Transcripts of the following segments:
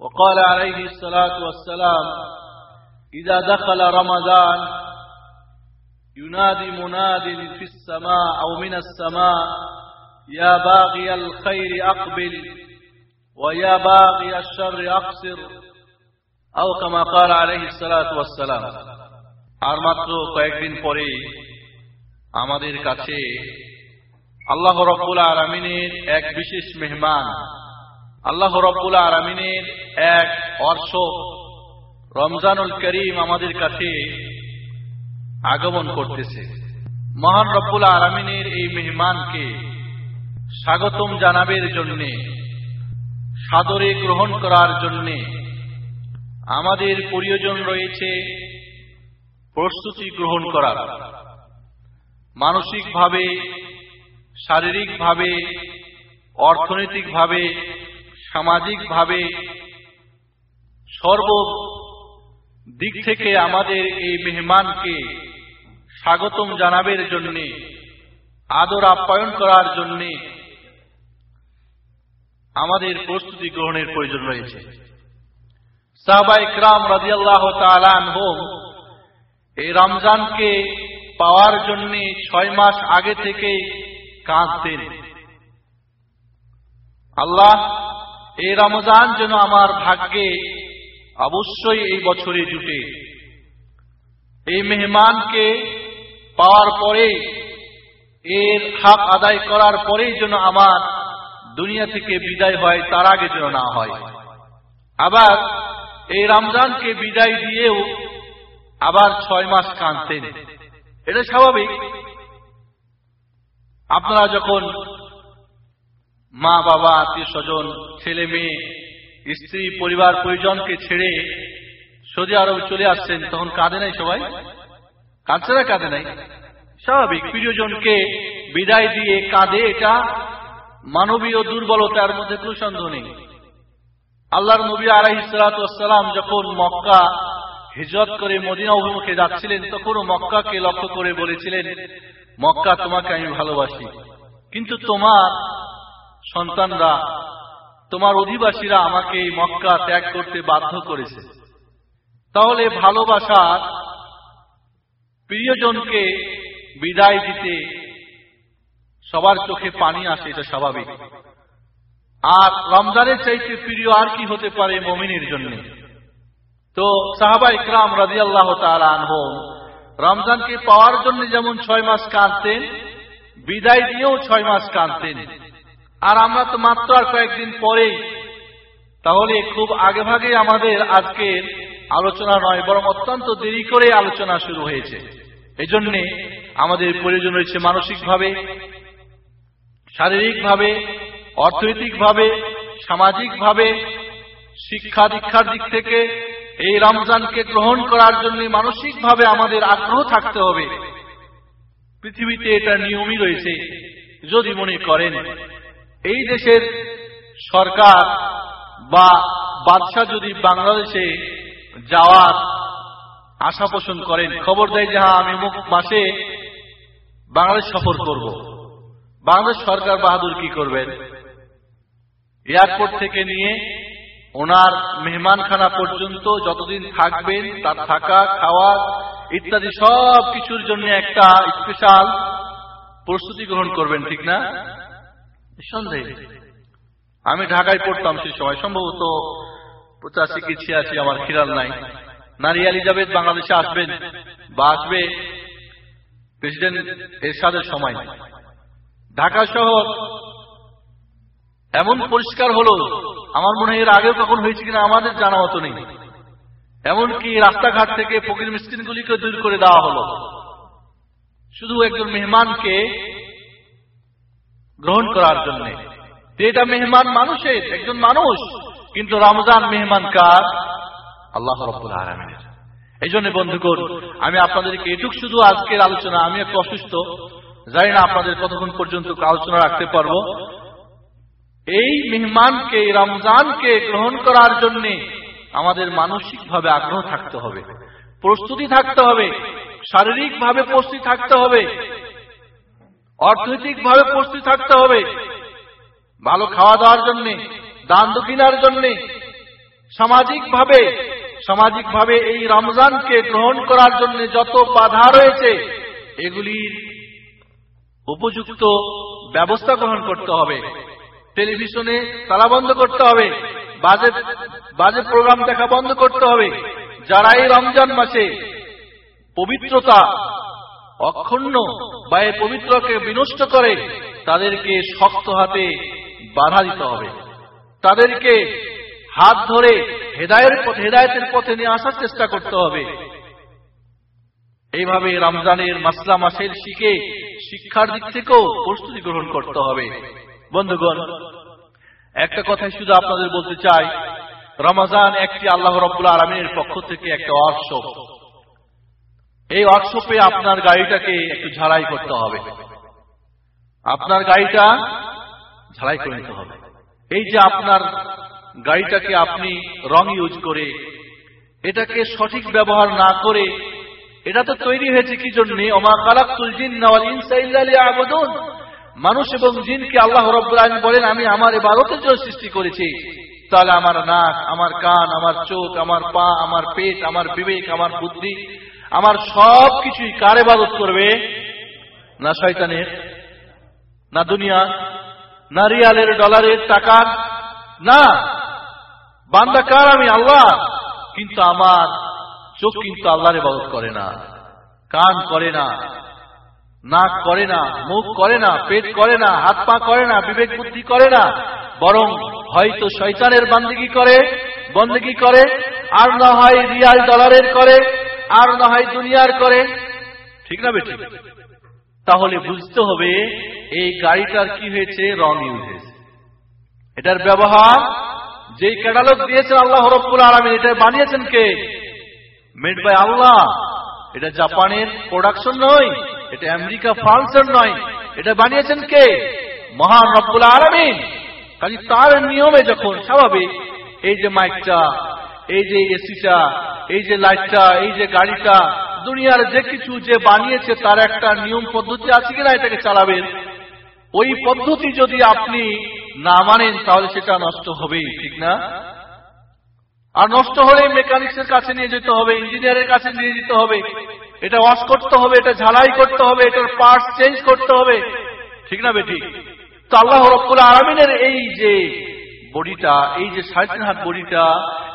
وقال عليه الصلاة والسلام إذا دخل رمضان ينادي مناد في السماء أو من السماء يا باغي الخير أقبل ويا باغي الشر أقصر أو كما قال عليه الصلاة والسلام আর মাত্র কয়েকদিন পরে আমাদের কাছে আল্লাহ রব্বুল আলমিনের এক বিশেষ মেহমান আল্লাহ রব্বুল আরামিনের এক অর্শ রমজানুল করিম আমাদের কাছে আগমন করতেছে। মহান রব্বুল আরামিনের এই মেহমানকে স্বাগতম জানাবের জন্যে, সাদরে গ্রহণ করার জন্যে আমাদের প্রয়োজন রয়েছে প্রস্তুতি গ্রহণ করার। মানসিকভাবে, শারীরিকভাবে, অর্থনৈতিকভাবে সামাজিকভাবে সর্ব দিক থেকে আমাদের এই মেহমানকে স্বাগতম জানাবের জন্যে, আদর আপ্যায়ন করার জন্যে আমাদের প্রস্তুতি গ্রহণের প্রয়োজন রয়েছে। সাহবা ইকরাম রাজিয়াল্লাহ তালান হোম এই রমজানকে পাওয়ার জন্য ছয় মাস আগে থেকে কাঁদতেন। আল্লাহ এই রমজান যেন আমার ভাগ্যে অবশ্যই এই বছরে জুটে। এই মেহমানকে পাওয়ার পরে এর হাক আদায় করার পরেই যেন আমার দুনিয়া থেকে বিদায় হয়, তার আগে যেন না হয়। আবার এই রমজানকে বিদায় দিয়েও আবার ছয় মাস কাঁদতেন। এটা স্বাভাবিক। আপনারা যখন মা বাবা, আত্মীয় স্বজন, ছেলে মেয়ে, স্ত্রী, পরিবার, পরিজনকে ছেড়ে সৌদি আরব চলে আসছেন, তখন কাঁদে নাই সবাই? কাঁদছে না, কাঁদে নাই? স্বাভাবিক, প্রিয়জনকে বিদায় দিয়ে কাঁদে, এটা মানবীয় দুর্বলতার মধ্যে কোনো সন্দেহ নেই। আল্লাহর নবী আলাইসালাম যখন মক্কা হিজরত করে মদিনা অভিমুখে যাচ্ছিলেন, তখনও মক্কাকে লক্ষ্য করে বলেছিলেন, মক্কা তোমাকে আমি ভালোবাসি। কিন্তু তোমার সন্তানরা, তোমার অধিবাসীরা আমাকে এই মক্কা ত্যাগ করতে বাধ্য করেছে। তাহলে ভালোবাসার প্রিয়জনকে বিদায় দিতে সবার চোখে পানি আসে, এটা স্বাভাবিক। আর রমজানের চাইতে প্রিয় আর কি হতে পারে মমিনের জন্য? তো সাহাবা ইকরাম রাজি আল্লাহ আনহ, রমজানকে পাওয়ার জন্য যেমন ছয় মাস কাঁদতেন, বিদায় দিয়েও ছয় মাস কাঁদতেন। আর আমরা তো মাত্র আর কয়েকদিন পরেই। তাহলে খুব আগে ভাগে আমাদের আজকের আলোচনা নয়, বরং অত্যন্ত দেরি করে আলোচনা শুরু হয়েছে। এজন্যে আমাদের প্রয়োজন রয়েছে মানসিকভাবে, শারীরিকভাবে, অর্থনৈতিকভাবে, সামাজিকভাবে, শিক্ষা দীক্ষার দিক থেকে এই রমজানকে গ্রহণ করার জন্য মানসিকভাবে আমাদের আগ্রহ থাকতে হবে। পৃথিবীতে এটা নিয়মই রয়েছে, যদি মনে করেন। এই দেশের সরকার বা বাদশাহ যদি বাংলাদেশে যাওয়ার আশা পোষণ করেন, খবর দেয় যে হ্যাঁ আমি মুখ মাসে বাংলাদেশ সফর করব। বাংলাদেশ সরকার বাহাদুর কি করবেন? এয়ারপোর্ট থেকে নিয়ে ওনার মেহমানখানা পর্যন্ত যতদিন থাকবেন, তার থাকা, খাওয়া ইত্যাদি সব কিছুর জন্য একটা স্পেশাল প্রস্তুতি গ্রহণ করবেন, ঠিক না? আমি ঢাকায় পড়তাম সে সময়। সম্ভবত পঁচাশি কি ছিয়াশি আমার খেয়াল নাই। নারী এলিজাবেথ বাংলাদেশে আসবেন বা আসবে প্রেসিডেন্ট এরশাদের সময়। ঢাকা শহর এমন পরিষ্কার হলো, আমার মনে হয় এর আগেও কখন হয়েছে কিনা আমাদের জানা মতো নেই। এমনকি রাস্তাঘাট থেকে ফকির মিস্ত্রিগুলিকে দূর করে দেওয়া হলো। শুধু একজন মেহমানকে গ্রহণ করার জন্য। এটা মেহমান মানুষের, একজন মানুষ। কিন্তু রমজান মেহমান কার? আল্লাহ এই জন্য বন্ধুগণ, আমি আপনাদেরকে এটুক শুধু আজকের আলোচনা, আমি একটু অসুস্থ। জানি না আপনাদের কতক্ষণ পর্যন্ত আলোচনা রাখতে পারব। এই মেহমানকে রমজানকে গ্রহণ করার জন্য আমাদের মানসিকভাবে আগ্রহ থাকতে হবে। প্রস্তুতি থাকতে হবে। শারীরিকভাবে প্রস্তুতি থাকতে হবে। অর্থনৈতিকভাবে প্রস্তুতি থাকতে হবে। ভালো খাওয়া দাওয়ার জন্য, দান দক্ষিণার জন্য, সামাজিকভাবে সামাজিকভাবে এই রমজানকে গ্রহণ করার জন্য যত বাধা রয়েছে এগুলির উপযুক্ত ব্যবস্থা গ্রহণ করতে হবে। টেলিভিশনে তালা বন্ধ করতে হবে বাজে বাজে প্রোগ্রাম দেখা বন্ধ করতে হবে। যারা এই রমজান মাসে পবিত্রতা অক্ষুণ্ণ বা এই পবিত্রকে বিনষ্ট করে, তাদেরকে শক্ত হাতে বাধা দিতে হবে। তাদেরকে হাত ধরে হেদায়ের পথে, হেদায়তের পথে নিয়ে আসার চেষ্টা করতে হবে। এইভাবে রমজানের মাসলা মাসের শিখে শিক্ষার দিক থেকেও প্রস্তুতি গ্রহণ করতে হবে। বন্ধুগণ, একটা কথাই শুধু আপনাদের বলতে চাই। রমজান একটি আল্লাহ রব্বুল আলমীর পক্ষ থেকে একটা ওয়ার্কশপ। এই ওয়ার্কশপে আপনার গাড়িটাকে একটু ঝালাই করতে হবে। আপনার গাড়িটা ঝালাই করে নিতে হবে। এই যে আপনার গাড়িটাকে আপনি রং ইউজ করে এটাকে সঠিক ব্যবহার না করে এটা তো তৈরি হয়েছে কি জন্যে? অমা কালাকুল জিন নওয়াল ইনসাইল্লালি আবদুন মানুষ এবং জিনকে আল্লাহ আলম বলেন, আমি আমার এবারতের জন্য সৃষ্টি করেছি। তাহলে আমার নাক, আমার কান, আমার চোখ, আমার পা, আমার পেট, আমার বিবেক, আমার বুদ্ধি আমার সব কিছুই কার এবাদত করবে? না শয়তানের, না দুনিয়া, না রিয়ালের, ডলারের, টাকার, না। বান্দা কার আমি? আল্লাহ। কিন্তু আমার চোখ কিন্তু আল্লাহর ইবাদত করে না। কান করে না। নাক করে না। মুখ করে না। পেট করে না। হাত পা করে না। বিবেক বুদ্ধি করে না। বরং হয়তো শয়তানের বান্দিগি করে, বন্দিগি করে, আর না হয় রিয়াল ডলারের করে। আর না হয় দুনিয়ার করে। ঠিক না বেঠিক তাহলে বুঝতে হবে এই গাড়িটার কি হয়েছে? রং ইউজ হয়েছে এটার ব্যবহার, যেই ক্যাটালগ দিয়েছেন আল্লাহ রব্বুল আলমিন এটা বানিয়েছেন কে? মেড বাই আল্লাহ। এটা জাপানের প্রোডাকশন নয়, এটা আমেরিকা ফ্রান্সের নয়, এটা বানিয়েছেন কে? মহান রব্বুল আলমিন। কাজে তার নিয়মে যখন স্বাভাবিক, এই যে মাইকটা এই যে এসিটা, এই যে লাইটটা, এই যে গাড়িটা, দুনিয়ার যে কিছু যে বানিয়েছে তার একটা নিয়ম পদ্ধতি আছে কিনা এটাকে চালাবেন? ওই পদ্ধতি যদি আপনি না মানেন, তাহলে সেটা নষ্ট হবেই, ঠিক না? আর নষ্ট হলে মেকানিক্সের কাছে নিয়ে যেতে হবে, ইঞ্জিনিয়ারের কাছে নিয়ে যেতে হবে। এটা ওয়াশ করতে হবে, এটা ঝালাই করতে হবে, এটার পার্টস চেঞ্জ করতে হবে। ঠিক না বেটি? তো আল্লাহ রব্বুল আলমিনের এই যে বডিটা, এই যে সাড়ে তিন হাত বডিটা,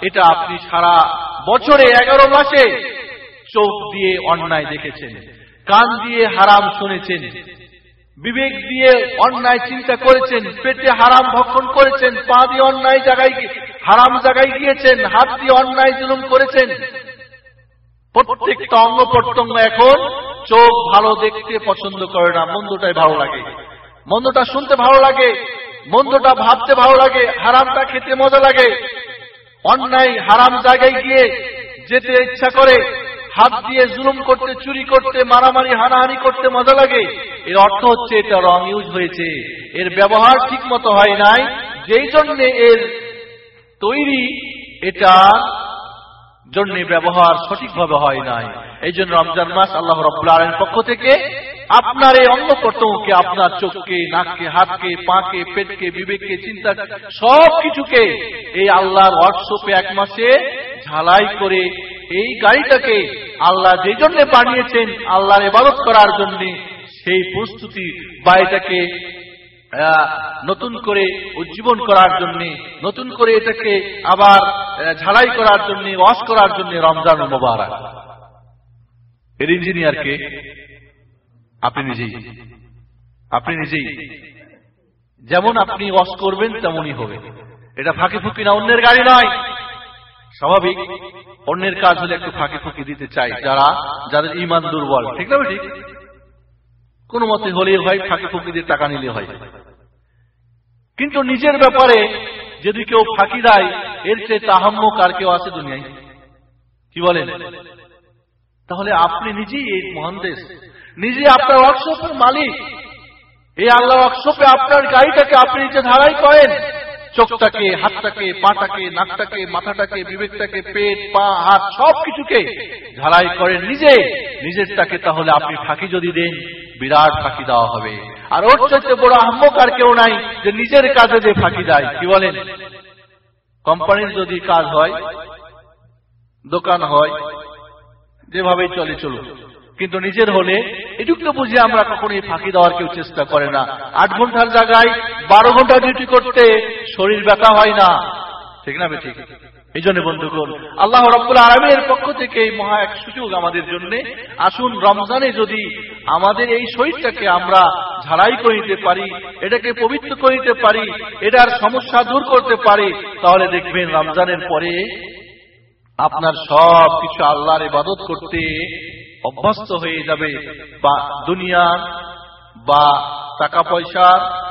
এটা আপনি সারা বছরে এগারো মাসে চোখ দিয়ে অন্যায় দেখেছেন, কান দিয়ে হারাম শুনেছেন, বিবেক দিয়ে অন্যায় চিন্তা করেছেন, পেটে হারাম ভক্ষণ করেছেন, পা দিয়ে অন্যায় জায়গায় হারাম জায়গায় গিয়েছেন, হাত দিয়ে অন্যায় জুলুম করেছেন। প্রত্যেকটা অঙ্গ প্রত্যঙ্গ এখন চোখ ভালো দেখতে পছন্দ করে না, মন্দটাই ভালো লাগে। মন্দটা শুনতে ভালো লাগে মন্দটা ভাবতে ভালো লাগে, হারামটা খেতে মজা লাগে। অন্যায় হারাম জায়গায় গিয়ে যেতে ইচ্ছা করে, হাত দিয়ে জুলুম করতে, চুরি করতে, মারামারি, হানাহানি করতে মজা লাগে। এর অর্থ হচ্ছে এটা রং ইউজ হয়েছে। এর ব্যবহার ঠিক মতো হয় নাই, যেই জন্য এর তৈরি এটা জন্য ব্যবহার সঠিকভাবে হয় নাই। এই জন্য রমজান মাস আল্লাহ আলমের পক্ষ থেকে আপনার এই অঙ্গ প্রত্যঙ্গকে আপনার চোখকে, নাককে, হাতকে, পাকে, পেটকে, বিবেককে, চিন্তা, সব কিছুকে এই আল্লাহর ওয়ার্কশপে এক মাসে ঝালাই করে এই গাড়িটাকে আল্লাহ যে জন্য বানিয়েছেন, আল্লাহর ইবাদত করার জন্য সেই প্রস্তুতি বা এটাকে নতুন করে উজ্জীবন করার জন্য, নতুন করে এটাকে আবার ঝালাই করার জন্য ওয়াশ করার জন্য রমজান মোবারক। এর ইঞ্জিনিয়ারকে আপনি নিজেই। আপনি নিজেই। যেমন আপনি ওয়াশ করবেন, তেমনই হবে। এটা ফাঁকি ফুকি না, অন্যের গাড়ি নয়। স্বাভাবিক, অন্যের কাজ হলে একটু ফাঁকি ফুকি দিতে চাই যারা, যাদের ইমান দুর্বল। ঠিক না ঠিক কোন মতে হলেই হয়, ফাঁকি ফুকি দিয়ে টাকা নিলে হয়। কিন্তু নিজের ব্যাপারে যদি কেউ ফাঁকি দেয়, এর চেয়ে তাহাম্মক আর কেউ আছে দুনিয়ায়। কি বলেন? তাহলে আপনি নিজেই এই মহানদেশ নিজে আপনার ওয়ার্কশপের মালিক। এই আল্লাহ ওয়ার্কশপে আপনার গাড়িটাকে আপনি নিজে ধারাই করেন। চোখটাকে, হাতটাকে, পাটাকে, নাকটাকে, মাথাটাকে, বিবেকটাকে, পেট, পা, হাত সব কিছুকে ঝালাই করেন নিজে। নিজেরটাকে তাহলে আপনি ফাঁকি যদি দেন, বিরাট ফাঁকি দেওয়া হবে। আর ওর চাইতে বড় আহ্মক আর কেউ নাই যে নিজের কাজে যে ফাঁকি দেয়। কি বলেন? কোম্পানির যদি কাজ হয়, দোকান হয়, যেভাবেই চলে চলুক। কিন্তু নিজের হলে এটুকু বুঝে আমরা কখনোই ফাঁকি দেওয়ার কেউ চেষ্টা করে না। আট ঘণ্টার জায়গায় বারো ঘণ্টা ডিউটি করতে শরীর ব্যথা হয় না। ঠিক না ঠিক এই জন্য বন্ধুগণ, আল্লাহ রব্বুল আলমের পক্ষ থেকে এই মহা এক সুযোগ আমাদের জন্য। আসুন রমজানে যদি আমাদের এই শরীরটাকে আমরা ঝাড়াই করে নিতে পারি, এটাকে পবিত্র করে নিতে পারি, এটার সমস্যা দূর করতে পারি, তাহলে দেখবেন রমজানের পরে আপনার সব কিছু আল্লাহর ইবাদত করতে অভ্যস্ত হয়ে যাবে বা দুনিয়ার বা টাকা পয়সার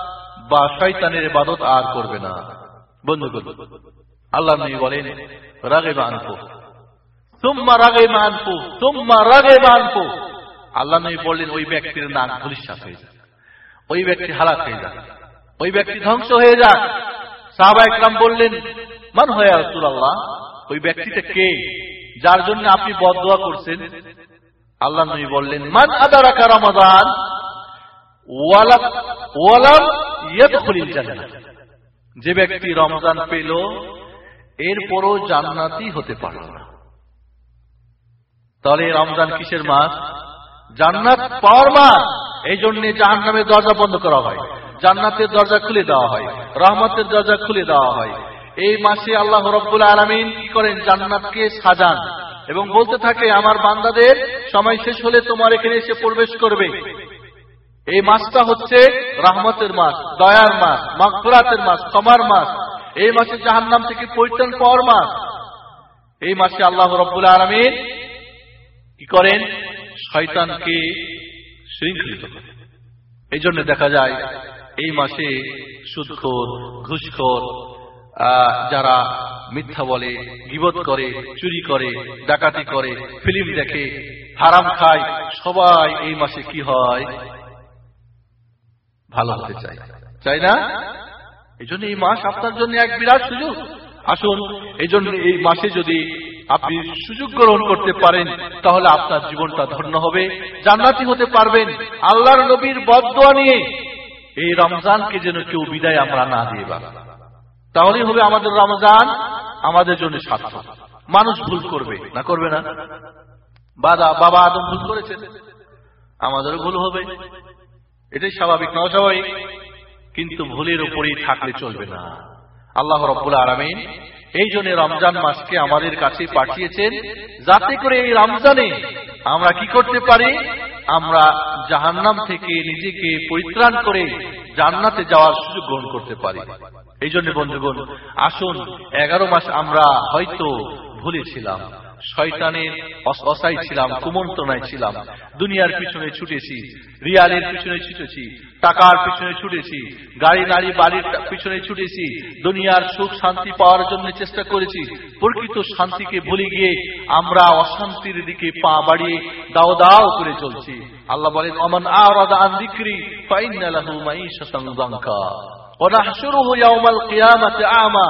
বা শয়তানের ইবাদত আর করবে না। বন্ধুগণ, আল্লাহ নবী বলেন রাগে বানফু তুম্মা রাগে মানফু তুম্মা রাগে মানফু আল্লাহ নবী বললেন, ওই ব্যক্তির নাক ধুলিশ্বাস হয়ে যাক। ওই ব্যক্তি হালাক হয়ে যাক। ওই ব্যক্তি ধ্বংস হয়ে যাক। সাহাবা একরাম বললেন, মান হয়ে রসুল আল্লাহ ওই ব্যক্তিটা কে? যার জন্য আপনি বদোয়া করছেন? আল্লাহ নবী বললেন, মান আদারাকা রমাদান ওয়ালাম ওয়ালাম ইয়াদখুলিল জান্নাহ। যে ব্যক্তি রমজান পেল, এরপরও জান্নাতি হতে পারল না। তাহলে রমজান কিসের মাস? জান্নাত পাওয়ার মাস। এই জন্য জাহান নামের দরজা বন্ধ করা হয়। জান্নাতের দরজা খুলে দেওয়া হয়। রহমতের দরজা খুলে দেওয়া হয়। এই মাসে আল্লাহ রব্বুল আলমিন কি করেন? জান্নাতকে সাজান। এবং বলতে থাকে, আমার বান্দাদের সময় শেষ হলে তোমার এখানে এসে প্রবেশ করবে। এই মাসটা হচ্ছে রাহমতের মাস, দয়ার মাস, মাগফরাতের মাস, ক্ষমার মাস। এই মাসে জাহান নাম থেকে পরিত্রাণ পাওয়ার মাস। এই মাসে আল্লাহ রব্বুল আলমিন কি করেন? শয়তানকে শৃঙ্খলিত করেন। এই জন্য দেখা যায়, এই মাসে সুদখোর, ঘুষখোর যারা মিথ্যা বলে, গিবত করে, চুরি করে, ডাকাতি করে, ফিল্ম দেখে, হারাম খায়, সবাই এই মাসে কি হয়? ভালো হতে চাই চাই না? এই জন্য এই মাস আপনার জন্য এক বিরাট সুযোগ। আসুন এই জন্য এই মাসে যদি আপনি সুযোগ গ্রহণ করতে পারেন, তাহলে আপনার জীবনটা ধন্য হবে, জান্নাতি হতে পারবেন। আল্লাহর নবীর বদয়া নিয়ে এই রমজানকে যেন কেউ বিদায় আমরা না দিয়ে পারি তাহলেই হবে আমাদের রমজান আমাদের জন্য সার্থক মানুষ ভুল করবে, না করবে না। বাদা বাবা আদম ভুল করেছেন। আমাদেরও ভুল হবে। এটাই স্বাভাবিক না অস্বাভাবিক কিন্তু ভুলের উপরেই থাকলে চলবে না। আল্লাহ রব্বুল আরামিন এই জন্য রমজান মাসকে আমাদের কাছে পাঠিয়েছেন, যাতে করে এই রমজানে আমরা কি করতে পারি? আমরা জাহান্নাম থেকে নিজেকে পরিত্রাণ করে জান্নাতে যাওয়ার সুযোগ গ্রহণ করতে পারি। এই জন্য বন্ধুগণ, আসুন এগারো মাস আমরা হয়তো ভুলেছিলাম শয়তানের অসাই ছিলাম, কুমন্ত্রণায় ছিলাম, দুনিয়ার পিছনে ছুটেছি, রিয়ালের পিছনে ছুটেছি টাকার পিছনে ছুটেছি গাড়ি নারী বাড়ির পিছনে ছুটেছি দুনিয়ার সুখ শান্তি পাওয়ার জন্য চেষ্টা করেছি প্রকৃত শান্তিকে ভুলে গিয়ে আমরা অশান্তির দিকে পা বাড়িয়ে দাও দাও করে চলছি আল্লাহ বলেন অমন আরাদা আন দিক্রি ফাইন্না লাহু মাইশাতান দাঙ্কা ونحشره يوم القيامة أعمى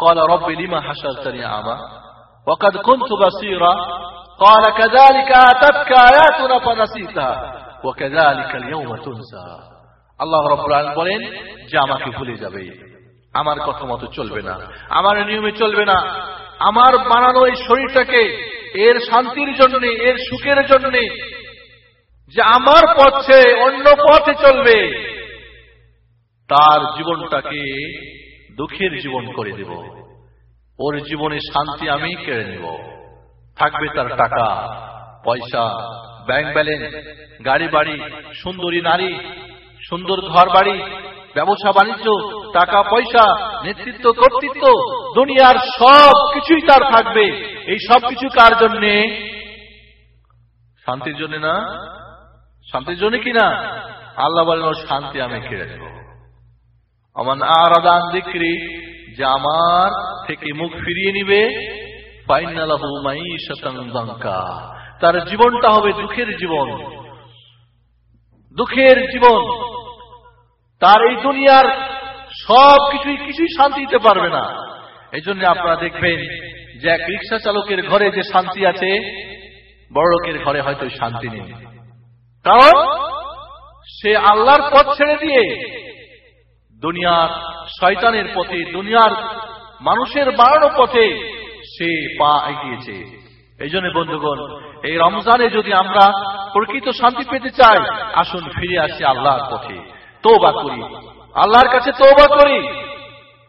قال رب لما حشرتني أعمى وقد كنت بصيرا قال كذلك آتتك آياتنا فنسيتها وكذلك اليوم تنسى আল্লাহ আলামিন বলেন, যে আমাকে ভুলে যাবে। আমার কথা মতো চলবে না। আমার নিয়মে চলবে না। আমার বানানো এই শরীরটাকে, এর শান্তির জন্য, এর সুখের জন্য, যে আমার পথে, অন্য পথে চলবে, তার জীবনটাকে দুঃখের জীবন করে দেব। ওর জীবনে শান্তি আমি কেড়ে নেব। থাকবে তার টাকা, পয়সা ব্যাংক ব্যালেন্স, গাড়ি বাড়ি, সুন্দরী নারী, সুন্দর ঘর বাড়ি, ব্যবসা বাণিজ্য, টাকা পয়সা, নেতৃত্ব, কর্তৃত্ব, দুনিয়ার সব কিছুই তার থাকবে। এই সব কিছু কার জন্যে? শান্তির জন্য না? শান্তির জন্য কি না? আল্লাহ বলেন শান্তি আমি কেড়ে নেব আমার আরাদান দিক্রি যে আমার থেকে মুখ ফিরিয়ে নিবে তার জীবনটা হবে দুঃখের জীবন। দুঃখের জীবন। তার এই দুনিয়ার সব কিছুই কিছুই শান্তি দিতে পারবে না। এই জন্য আপনারা দেখবেন যে এক রিক্সা চালকের ঘরে যে শান্তি আছে, বড় লোকের ঘরে হয়তো শান্তি নেই। কারণ সে আল্লাহর পথ ছেড়ে দিয়ে দুনিয়ার শয়তানের পথে, দুনিয়ার মানুষের বাড়ানো পথে সে পা এগিয়েছে। এই জন্য বন্ধুগণ এই রমজানে যদি আমরা প্রকৃত শান্তি পেতে চাই, আসুন ফিরে আসি আল্লাহর পথে। তোবা করি। আল্লাহর কাছে তোবা করি।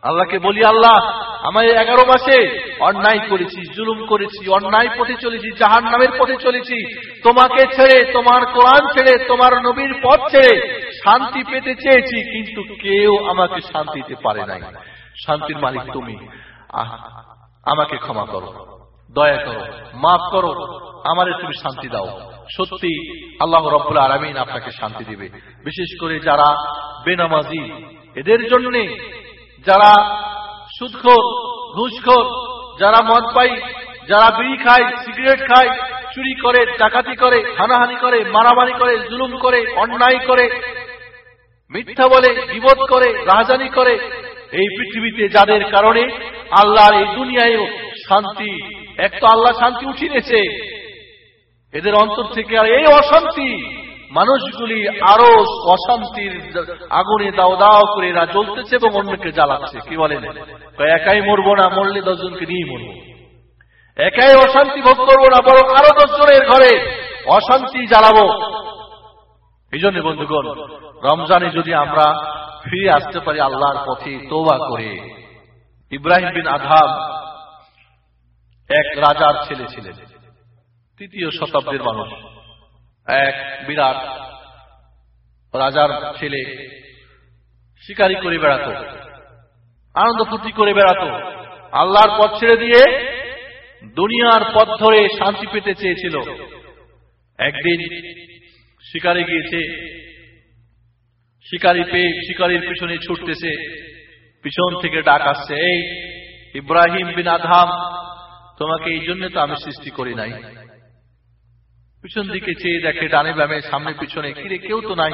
আল্লাহকে বলি, আল্লাহ আমার এগারো মাসে অন্যায় করেছি, জুলুম করেছি, অন্যায় পথে চলেছি জাহান নামের পথে চলেছি। তোমাকে ছেড়ে, তোমার কোরআন ছেড়ে, তোমার নবীর পথ ছেড়ে শান্তি পেতে চেয়েছি, কিন্তু কেউ আমাকে শান্তি দিতে পারে নাই। শান্তির মালিক তুমি। আমাকে ক্ষমা করো। দয়া করো। মাফ করো। আমারে তুমি শান্তি দাও। সত্যি আল্লাহ রব্বুল আলমিন আপনাকে শান্তি দিবে। বিশেষ করে যারা বেনামাজি, এদের জন্য যারা সুদখোর, ঘুষখোর, যারা মদ পাই, যারা বিড়ি খায়, সিগারেট খায়, চুরি করে, ডাকাতি করে, হানাহানি করে, মারামারি করে, জুলুম করে, অন্যায় করে, মিথ্যা বলে, বিপদ করে, রাহাজানি করে, এই পৃথিবীতে যাদের কারণে আল্লাহর এই দুনিয়ায় শান্তি, এক তো আল্লাহ শান্তি উঠিয়েছে এদের অন্তর থেকে আর এই অশান্তি, মানুষগুলি আরও অশান্তির আগুনে দাও দাও করে এরা জ্বলতেছে এবং অন্যকে জ্বালাচ্ছে। কি বলেন? একাই মরবো না, মরলে দশজনকে নিয়েই মরবো। একাই অশান্তি ভোগ করব না, বরং আরও দশজনের ঘরে অশান্তি জ্বালাবো। এই জন্য বন্ধুগণ, রমজানে যদি আমরা ফিরে আসতে পারি আল্লাহর পথে তোবা করে, ইব্রাহিম বিন আধাম এক রাজার ছেলে ছিলেন। তৃতীয় শতাব্দীর মানুষ। এক বিরাট রাজার ছেলে শিকারি করে বেড়াত আনন্দ ফুর্তি করে বেড়াত, আল্লাহর পথ ছেড়ে দিয়ে দুনিয়ার পথ ধরে শান্তি পেতে চেয়েছিল। একদিন শিকারে গিয়েছে, শিকারি পেয়ে শিকারির পিছনে ছুটতেছে, পিছন থেকে ডাক আসছে, এই ইব্রাহিম বিন আধাম তোমাকে এই জন্য তো আমি সৃষ্টি করি নাই। পিছন দিকে চেয়ে দেখে ডানে বামে, সামনে পিছনে, কিরে, কেউ তো নাই।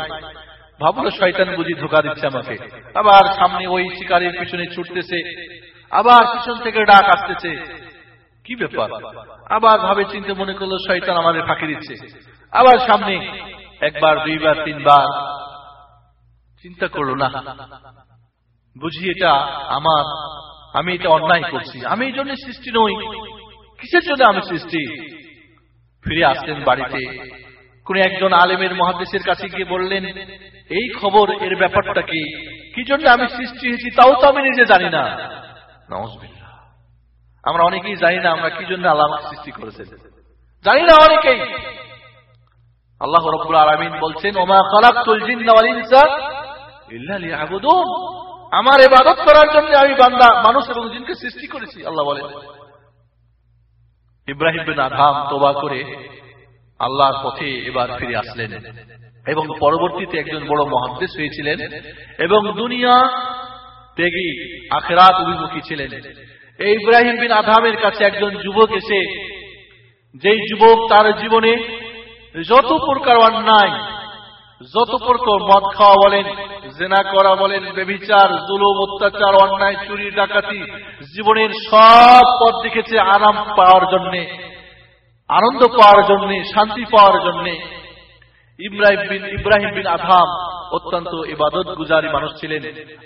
ভাবলো শয়তান বুঝি ধোকা দিচ্ছে আমাকে। আবার সামনে ওই শিকারের পিছনে ছুটতেছে। আবার পিছন থেকে ডাক আসতেছে। কি ব্যাপার? আবার ভাবে চিন্তে মনে করল শয়তান আমাদের ফাঁকি দিচ্ছে। আবার সামনে, একবার, দুইবার, তিনবার। চিন্তা করল, না, বুঝি এটা আমার, আমি এটা অন্যায় করছি। আমি এই জন্য সৃষ্টি নই। কিসের জন্য আমি সৃষ্টি? ফিরে আসলেন বাড়িতে। কোন একজন আলেমের মহাদেশের কাছে গিয়ে বললেন, এই খবর এর ব্যাপারটা কি? কি জন্য আমি সৃষ্টি হয়েছি তাও তো আমি নিজে জানি না। আমরা অনেকেই জানি না আমরা কি জন্য আল্লাহ সৃষ্টি করেছেন। জানি না অনেকেই। আল্লাহ রব্বুল আলামিন বলছেন, ওমা ইনসা ইল্লা আমার ইবাদত করার জন্য আমি বান্দা, মানুষ এবং জিনকে সৃষ্টি করেছি, আল্লাহ বলেন। ইব্রাহিম বিন আধাম তোবা করে আল্লাহর পথে এবার ফিরে আসলেন এবং পরবর্তীতে একজন বড় মহাদেশ হয়েছিলেন এবং দুনিয়া ত্যাগী আখরাত অভিমুখী ছিলেন। এই ইব্রাহিম বিন আধামের কাছে একজন যুবক এসে, যেই যুবক তার জীবনে যত প্রকার অন্যায় যত প্রকার মদ খাওয়া বলেন, জেনা করা বলেন, বেবিচার, জুলুম, অত্যাচার, অন্যায়, চুরি, ডাকাতি, জীবনের সব পথ দেখেছে আরাম পাওয়ার জন্যে, আনন্দ পাওয়ার জন্যে, শান্তি পাওয়ার জন্যে। ইব্রাহিম বিন ইব্রাহিম বিন আধাম অত্যন্ত ইবাদত গুজারি মানুষ ছিলেন,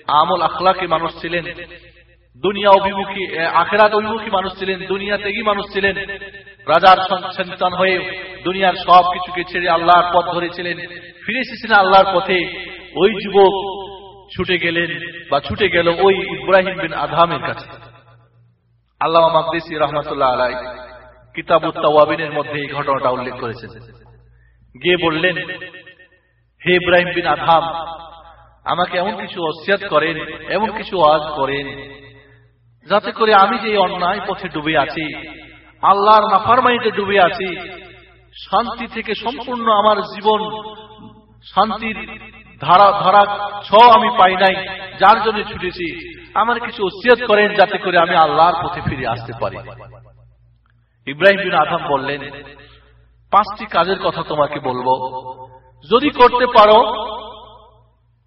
আমল আখলাকে মানুষ ছিলেন, দুনিয়া অভিমুখী আখেরাত অভিমুখী মানুষ ছিলেন দুনিয়া ত্যাগী মানুষ ছিলেন। রাজার সন্তান হয়ে দুনিয়ার সব কিছুকে ছেড়ে আল্লাহর পথ ধরেছিলেন। ফিরে এসেছিলেন আল্লাহর পথে। ওই যুবক ছুটে গেলেন বা ছুটে গেল ওই ইব্রাহিম বিন আধামের কাছে। আল্লাহ মাকদেসি রহমতুল্লাহ আলাই কিতাবুত্তাওয়াবিনের মধ্যে এই ঘটনাটা উল্লেখ করেছেন। গিয়ে বললেন, হে ইব্রাহিম বিন আধাম আমাকে এমন কিছু অসিয়াত করেন, এমন কিছু আজ করেন, যাতে করে আমি যে অন্যায় পথে ডুবে আছি আল্লাহর নাফারমাইতে ডুবে আছি। শান্তি থেকে সম্পূর্ণ আমার জীবন, শান্তির ধারা ধারা ছ আমি পাই নাই, যার জন্য ছুটেছি। আমার কিছু ওসিয়ত করেন যাতে করে আমি আল্লাহর পথে ফিরে আসতে পারি। ইব্রাহিম বিন আধাম বললেন, পাঁচটি কাজের কথা তোমাকে বলব। যদি করতে পারো,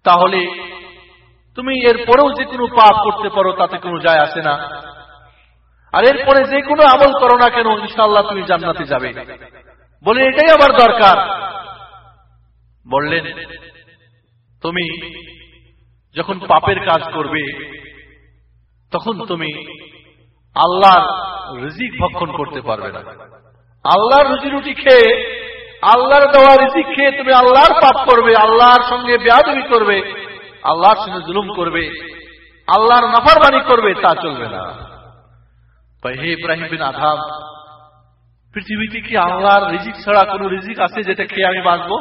তাহলে তুমি এর পরেও যে কোনো পাপ করতে পারো, তাতে কোনো যায় আসে না। আর এরপরে যে কোনো আমল করো না কেন ইনশাল্লাহ তুমি জান্নাতে যাবে। বলে এটাই আমার দরকার। বললেন, তুমি যখন পাপের কাজ করবে, তখন তুমি আল্লাহর রিজিক ভক্ষণ করতে পারবে না। আল্লাহর রুজি রুটি খেয়ে, আল্লাহর দেওয়া রিজিক খেয়ে তুমি আল্লাহর পাপ করবে, আল্লাহর সঙ্গে বেয়াদবি করবে, আল্লাহর সঙ্গে জুলুম করবে, আল্লাহর নাফারবানি করবে, তা চলবে না। তাই হে ইব্রাহিম বিন আধাম পৃথিবীতে কি আল্লাহর রিজিক ছাড়া কোন রিজিক আছে যেটা খেয়ে আমি বাঁচবো?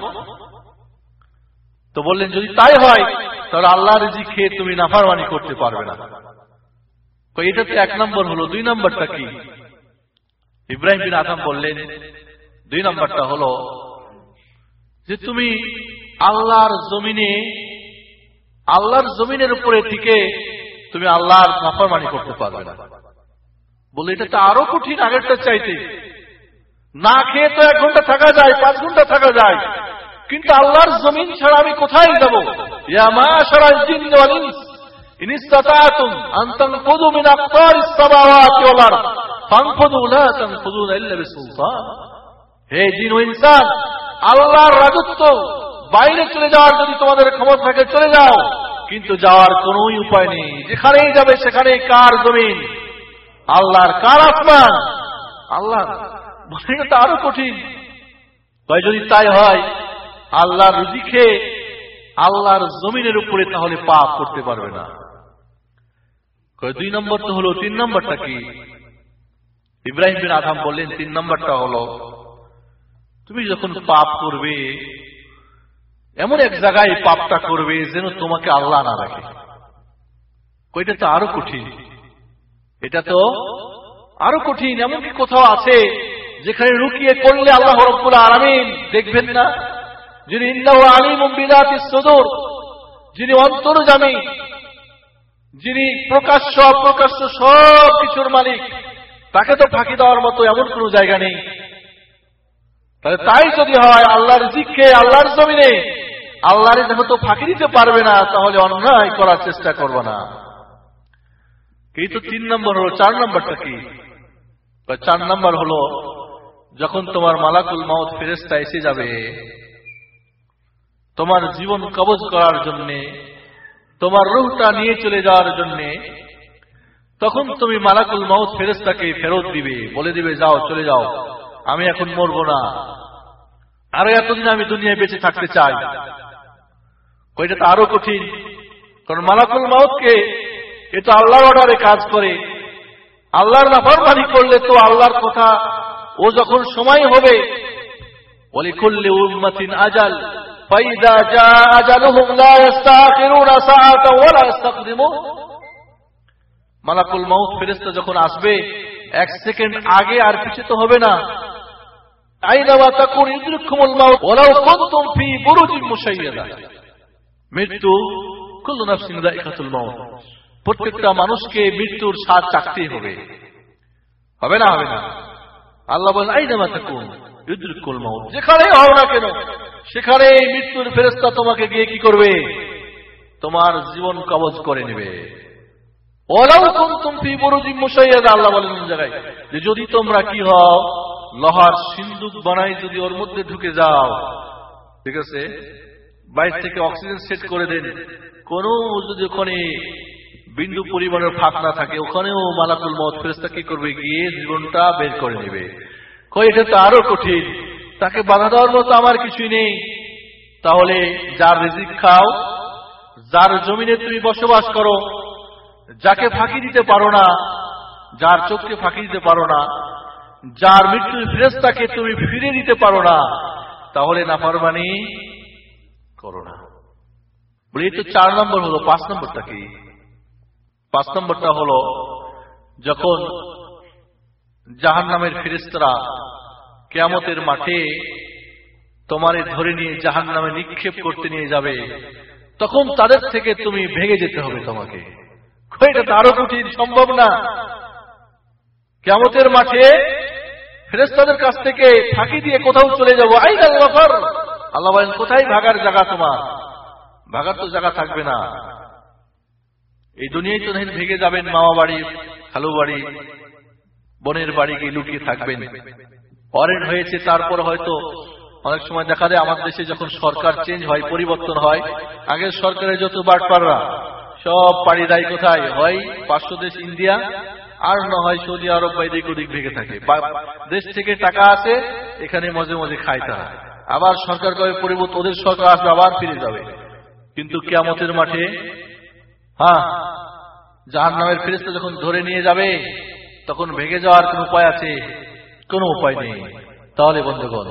তো বললেন, যদি তাই হয়, তাহলে আল্লাহ রিজিক খেয়ে তুমি নাফারবানি করতে পারবে না। এটা তো এক নম্বর হলো, দুই নম্বরটা কি? ইব্রাহিম বিন আদম বললেন, দুই নম্বরটা হলো যে তুমি আল্লাহর জমিনে, আল্লাহর জমিনের উপরে থেকে তুমি আল্লাহর নাফরমানি করতে পারবে না। বলে, এটা তো আরও কঠিন আগেরটা চাইতে। না খেয়ে তো এক ঘণ্টা থাকা যায়, পাঁচ ঘণ্টা থাকা যায়। কিন্তু আল্লাহর জমিন ছাড়া আমি কোথায় যাব? ইয়া মিন ইল্লা বিসুলতান। হে জিন আল্লাহর রাজত্ব বাইরে চলে যাওয়ার যদি তোমাদের থাকে, চলে যাও। কিন্তু যাওয়ার উপায় নেই। যেখানেই যাবে, সেখানেই কার জমিন? আল্লাহর কার আসমান আল্লাহ এটা আরও কঠিন। তাই যদি তাই হয়, আল্লাহর রুজি খেয়ে আল্লাহর জমিনের উপরে তাহলে পাপ করতে পারবে না। দুই নম্বর তো হলো, তিন নম্বরটা কি? ইব্রাহিম বিন আধাম বললেন, তিন নম্বরটা হলো, তুমি যখন পাপ করবে, এমন এক জায়গায় পাপটা করবে যেন তোমাকে আল্লাহ না রাখে ওইটা তো আরও কঠিন। এটা তো আরও কঠিন, এমনকি কোথাও আছে যেখানে লুকিয়ে করলে আল্লাহ রব্বুল আলামিন দেখবেন না। যিনি ইন্দাহ আলিম সদর, যিনি অন্তর্জামী যিনি প্রকাশ্য, অপ্রকাশ্য সব কিছুর মালিক, তাকে তো ফাঁকি দেওয়ার মতো এমন কোন জায়গা নেই। তাহলে তাই যদি হয়, আল্লাহর জিখে আল্লাহর জমিনে, আল্লাহর যেহেতু ফাঁকি দিতে পারবে না, তাহলে অন্যায় করার চেষ্টা করব না। এই তো তিন নম্বর হলো, চার নম্বরটা কি? চার নম্বর হলো, যখন তোমার মালাকুল মাউত ফেরেস্তা এসে যাবে, তোমার জীবন কবজ করার জন্য, তোমার রুহটা নিয়ে চলে যাওয়ার জন্য, তখন তুমি মালাকুল মাউত ফেরেস্তাকে ফেরত দিবে, বলে দিবে, যাও, চলে যাও, আমি এখন মরবো না। আরও এতদিন আমি দুনিয়ায় বেঁচে থাকতে চাই। ওইটা তো আরও কঠিন, কারণ মালাকুল মাউতকে এটা আল্লাহর অর্ডারে কাজ করে। আল্লাহর নাফরমানি করলে তো আল্লাহর কথা। ও যখন সময় হবে বলে করলে উম্মাতিন আজাল মালাকুল মাউত ফেরেশতা যখন আসবে, এক সেকেন্ড আগে আর পিছিয়ে তো হবে না। আইনামা তাকুন ইদরিকুমুল মাউত, ওয়ালাউ ফি মৃত্যু যায়িকাতুল মাউত। প্রত্যেকটা মানুষকে মৃত্যুর স্বাদ চাকতেই হবে। হবে না হবে না। আল্লাহ বলেন ইদরিকুল মাউত। যেখানেই হও না কেন সেখানে মৃত্যুর ফেরেশতা তোমাকে গিয়ে কি করবে? তোমার জীবন কবজ করে নেবে। যদি তোমরা কি হও, লোহার সিন্দুক বানাই যদি ওর মধ্যে ঢুকে যাও, ঠিক আছে? বাইরে থেকে অক্সিজেন সেট করে দেন। কোন যদি ওখানে বিন্দু পরিমাণের ফাঁক না থাকে, ওখানেও মালাকুল মত ফেরেস্তা কি করবে? গিয়ে জীবনটা বের করে নেবে। কই এটা তো আরও কঠিন। তাকে বাধা দেওয়ার মতো আমার কিছুই নেই। তাহলে যার রিজিক খাও, যার জমিনে তুমি বসবাস করো, যাকে ফাঁকি দিতে পারো না, যার চোখকে ফাঁকি দিতে পারো না, যার মৃত্যুর ফেরেস্তাকে তুমি ফিরে দিতে পারো না, তাহলে নাফরমানি করো না। বলি তো চার নম্বর হলো, পাঁচ নম্বরটা কি? পাঁচ নম্বরটা হলো, যখন জাহান নামের ফেরেস্তরা কেয়ামতের মাঠে তোমারে ধরে নিয়ে জাহান নামে নিক্ষেপ করতে নিয়ে যাবে, তখন তাদের থেকে তুমি ভেঙে যেতে হবে তোমাকে। এটা তো আরও কঠিন, সম্ভব না। কেমতের মাঠে ফেরেস্তাদের কাছ থেকে ফাঁকি দিয়ে কোথাও চলে যাব। আই আল্লাহ বলেন, কোথায় ভাগার জায়গা তোমার? ভাগার তো জায়গা থাকবে না। এই দুনিয়ায় তো ভেঙে যাবেন মামা বাড়ি, খালু বাড়ি, বোনের বাড়ি গিয়ে লুকিয়ে থাকবেন। অরেন হয়েছে, তারপর হয়তো অনেক সময় দেখা যায় আমাদের দেশে যখন সরকার চেঞ্জ হয়, পরিবর্তন হয়, আগের সরকারের যত বাটপাররা, সব পাড়ি দেয় কোথায়? হয় পাঁচশো দেশ ইন্ডিয়া, আর না হয় সৌদি আরব বা এদিক ওদিক ভেঙে থাকে। দেশ থেকে টাকা আছে এখানে মজে মজে খায় তারা। আবার সরকার কবে পরিবর্তন, ওদের সরকার আসবে, আবার ফিরে যাবে। কিন্তু কেয়ামতের মাঠে হ্যাঁ জাহান নামের ফেরেস্তা যখন ধরে নিয়ে যাবে, তখন ভেঙে যাওয়ার কোন উপায় আছে? কোনো উপায় নেই। তাহলে বন্ধুগণ,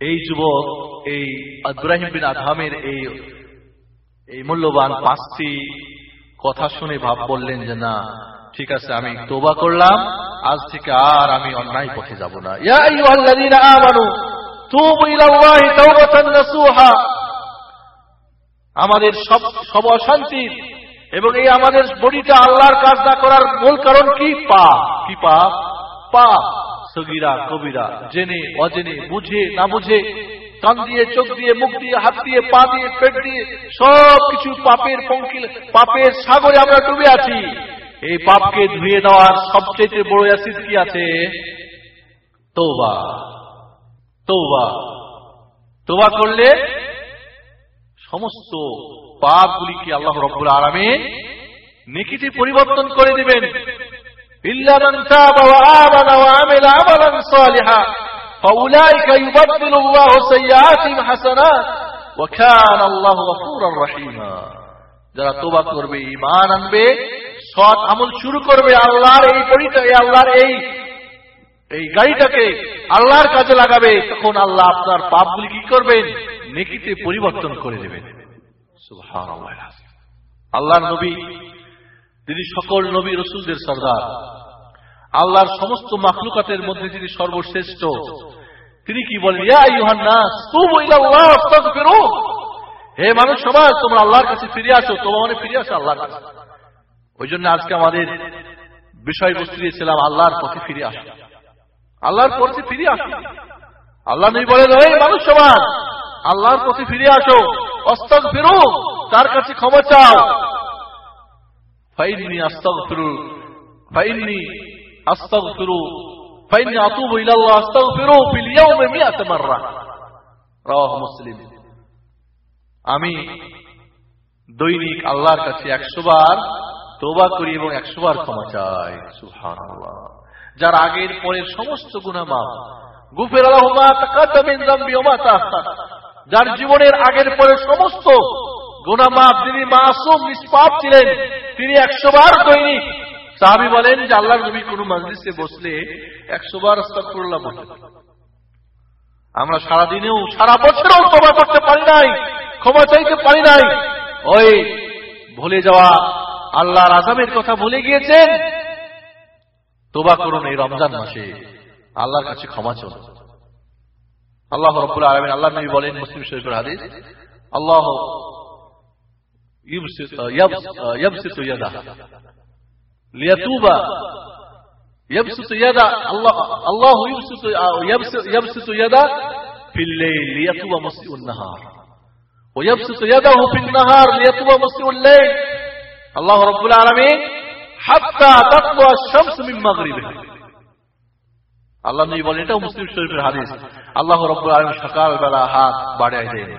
এই যুবক, এই ইব্রাহিম বিন আদহামের এই এই মূল্যবান পাঁচটি কথা শুনে ভাব বললেন যে, না, ঠিক আছে, আমি তোবা করলাম, আজ থেকে আর আমি অন্যায় পথে যাব না। আমাদের সব সব অশান্তির এবং এই আমাদের বডিটা আল্লাহর কাজ না করার মূল কারণ কি? পা। কি পাপ পা। সগিরা, কবিরা, জেনে, অজেনে, বুঝে, না বুঝে, কান দিয়ে, চোখ দিয়ে, মুখ দিয়ে, হাত দিয়ে, পা দিয়ে, পেট দিয়ে, সব কিছু পাপের পঙ্কিল, পাপের সাগরে আমরা ডুবে আছি। এই পাপকে ধুয়ে দেওয়ার সবচেয়ে বড় অ্যাসিড কি আছে? তৌবা তৌবা তোবা করলে সমস্ত পাপগুলিকে আল্লাহ রব্বুল আলামিন নেকিতে পরিবর্তন করে দিবেন। যারা তোবা করবে, ঈমান আনবে, সৎ আমল শুরু করবে, আল্লাহর এই পরিচয়, আল্লাহর এই এই গাড়িটাকে আল্লাহর কাজে লাগাবে, তখন আল্লাহ আপনার পাপগুলি কি করবেন? নেকিতে পরিবর্তন করে দেবেন। আল্লাহর নবী, তিনি সকল নবী রসুলদের সর্দার। আল্লাহর সমস্ত মাখলুকাতের মধ্যে তিনি সর্বশ্রেষ্ঠ। তিনি কি বলেন হে মানুষ সবাই, তোমরা আল্লাহর কাছে ফিরে আসো, তোমরা মানে ফিরে আসো আল্লাহর কাছে। ওই জন্য আজকে আমাদের বিষয়বস্তু দিয়েছিলাম আল্লাহর পথে ফিরে আসো। আল্লাহর পথে ফিরে আসো। আল্লাহ নবী বলেন এই মানুষ সমাজ আল্লাহর পথে ফিরে আসো। অস্তক তার কাছে ক্ষমা চাও? মিয়াত মাররা। রাওয়াহু মুসলিম। আমি দৈনিক আল্লাহর কাছে একশো বার তোবা করি এবং একশো বার ক্ষমা চাই। সুবহানাল্লাহ। যার আগের পরের সমস্ত গুনাহ মাফ। গুফের আল্লাহুমা তাকাদ্দামিন যামবি ওয়া মা তাআখার যার জীবনের আগের পরের সমস্ত গুনাহ মাফ যিনি মাসুম নিষ্পাপ ছিলেন, তিনি একশো বার দৈনিক সাহাবী বলেন যে আল্লাহ নবী কোনো মজলিসে বসলে একশো বার আস্তাগফিরুল্লাহ বলতেন আমরা সারা দিনেও সারা বছরেও ক্ষমা করতে পারি নাই, ক্ষমা চাইতে পারি নাই। ওই ভুলে যাওয়া আল্লাহর আজামের কথা ভুলে গিয়েছেন? তোবা করুন এই রমজান মাসে। আল্লাহর কাছে ক্ষমা চান। আল্লাহ রব্বুল আলমিন আল্লাহ নবী বলেন মুসলিম শরীফের হাদিস আল্লাহ يبسط يده ليتوب يبسط يده الله الله يبسط يبسط, يبسط يده في الليل ليتوب مسيء النهار ويبسط يده في النهار ليتوب مسيء الليل الله رب العالمين حتى تطلع الشمس من مغربها আল্লাহ নবী বলেন, এটাও মুসলিম শরীফের হাদিস। আল্লাহ রব্বুল আলম সকালবেলা হাত বাড়ায় দেন।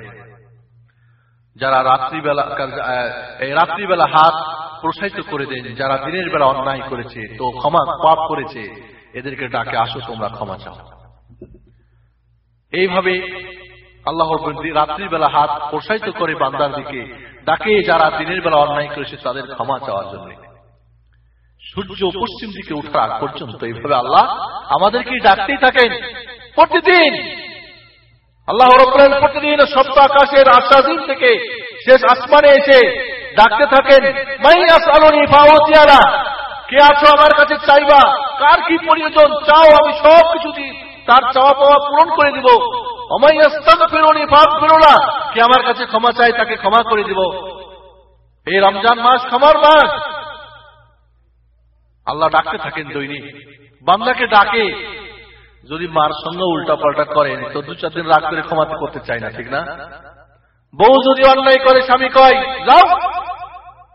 যারা রাত্রিবেলা রাত্রিবেলা হাত প্রসারিত করে দেন, যারা দিনের বেলা অন্যায় করেছে, তো ক্ষমা পাপ করেছে, এদেরকে ডাকে, আসো তোমরা ক্ষমা চাও। এইভাবে আল্লাহ রাত্রিবেলা হাত প্রসারিত করে বান্দার দিকে ডাকে, যারা দিনের বেলা অন্যায় করেছে, তাদের ক্ষমা চাওয়ার জন্য। সূর্য পশ্চিম দিকে ওঠার আগ পর্যন্ত এইভাবে আল্লাহ আমাদেরকে ডাকতেই থাকেন প্রতিদিন। আল্লাহ রব্বুল প্রতিদিন সপ্ত আকাশের আশাদিন থেকে শেষ আসমানে এসে ডাকতে থাকেন মাই আসআলুনি ফাওতিয়ালা কে আছো আমার কাছে চাইবা? কার কি প্রয়োজন? চাও আমি সব কিছু দিই। তার চাওয়া পাওয়া পূরণ করে দিব। অমাই আস্তাগফিরুনি ফাগফিরুনা কে আমার কাছে ক্ষমা চাই তাকে ক্ষমা করে দিব। এই রমজান মাস ক্ষমার মাস। আল্লাহ ডাকতে থাকেন দৈনিক। বান্দাকে ডাকে। যদি মার সঙ্গে উল্টা পাল্টা করেন, তো দু চার দিন রাগ করে ক্ষমাতে করতে চায় না, ঠিক না? বউ যদি অন্যায় করে, স্বামী কয়, যাও,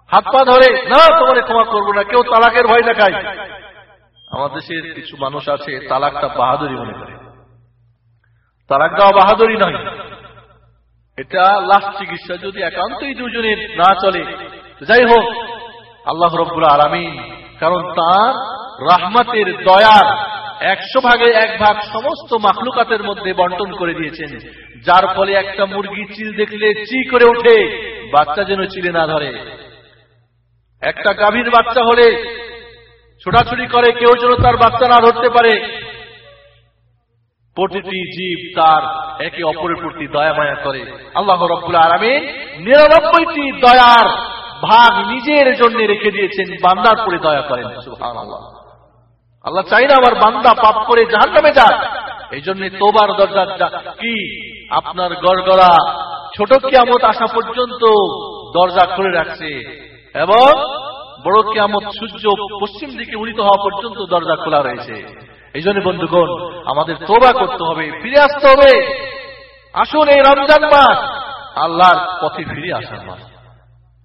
হাত পা ধরে, না, তোমার ক্ষমা করব না, কেউ তালাকের ভয় দেখায়। আমার দেশের কিছু মানুষ আছে, তালাকটা বাহাদুরি মনে করে। তালাক দেওয়া বাহাদুরি নয়। এটা লাস্ট চিকিৎসা যদি একান্তই দুজনের না চলে, যাই হোক, আল্লাহ রব্বুল আলামিন কারণ তার রাহমাতের দয়ার একশো ভাগে এক ভাগ সমস্ত মাখলুকাতের মধ্যে বন্টন করে দিয়েছেন। যার ফলে একটা মুরগি চিল দেখলে চি করে ওঠে, বাচ্চা যেন চিলে না ধরে। একটা গাভীর বাচ্চা হলে ছোটাছুটি করে, কেউ যেন তার বাচ্চা না ধরতে পারে। প্রতিটি জীব তার একে অপরের প্রতি দয়া মায়া করে। আল্লাহ রব্বুল আরামে নিরানব্বইটি দয়ার ভাগ নিজের জন্য রেখে দিয়েছেন, বান্দার পরে দয়া করেন আল্লাহ চাই না আমার বান্দা পাপ করে জাহান নামে যাক। এই জন্য তোবার দরজা কি? আপনার গড়গড়া ছোট কিয়ামত আসা পর্যন্ত দরজা খুলে রাখছে এবং বড় কিয়ামত সূর্য পশ্চিম দিকে উদিত হওয়া পর্যন্ত দরজা খোলা রয়েছে। এই জন্য বন্ধুগণ, আমাদের তোবা করতে হবে, ফিরে আসতে হবে। আসুন এই রমজান মাস, আল্লাহর পথে ফিরে আসার মাস।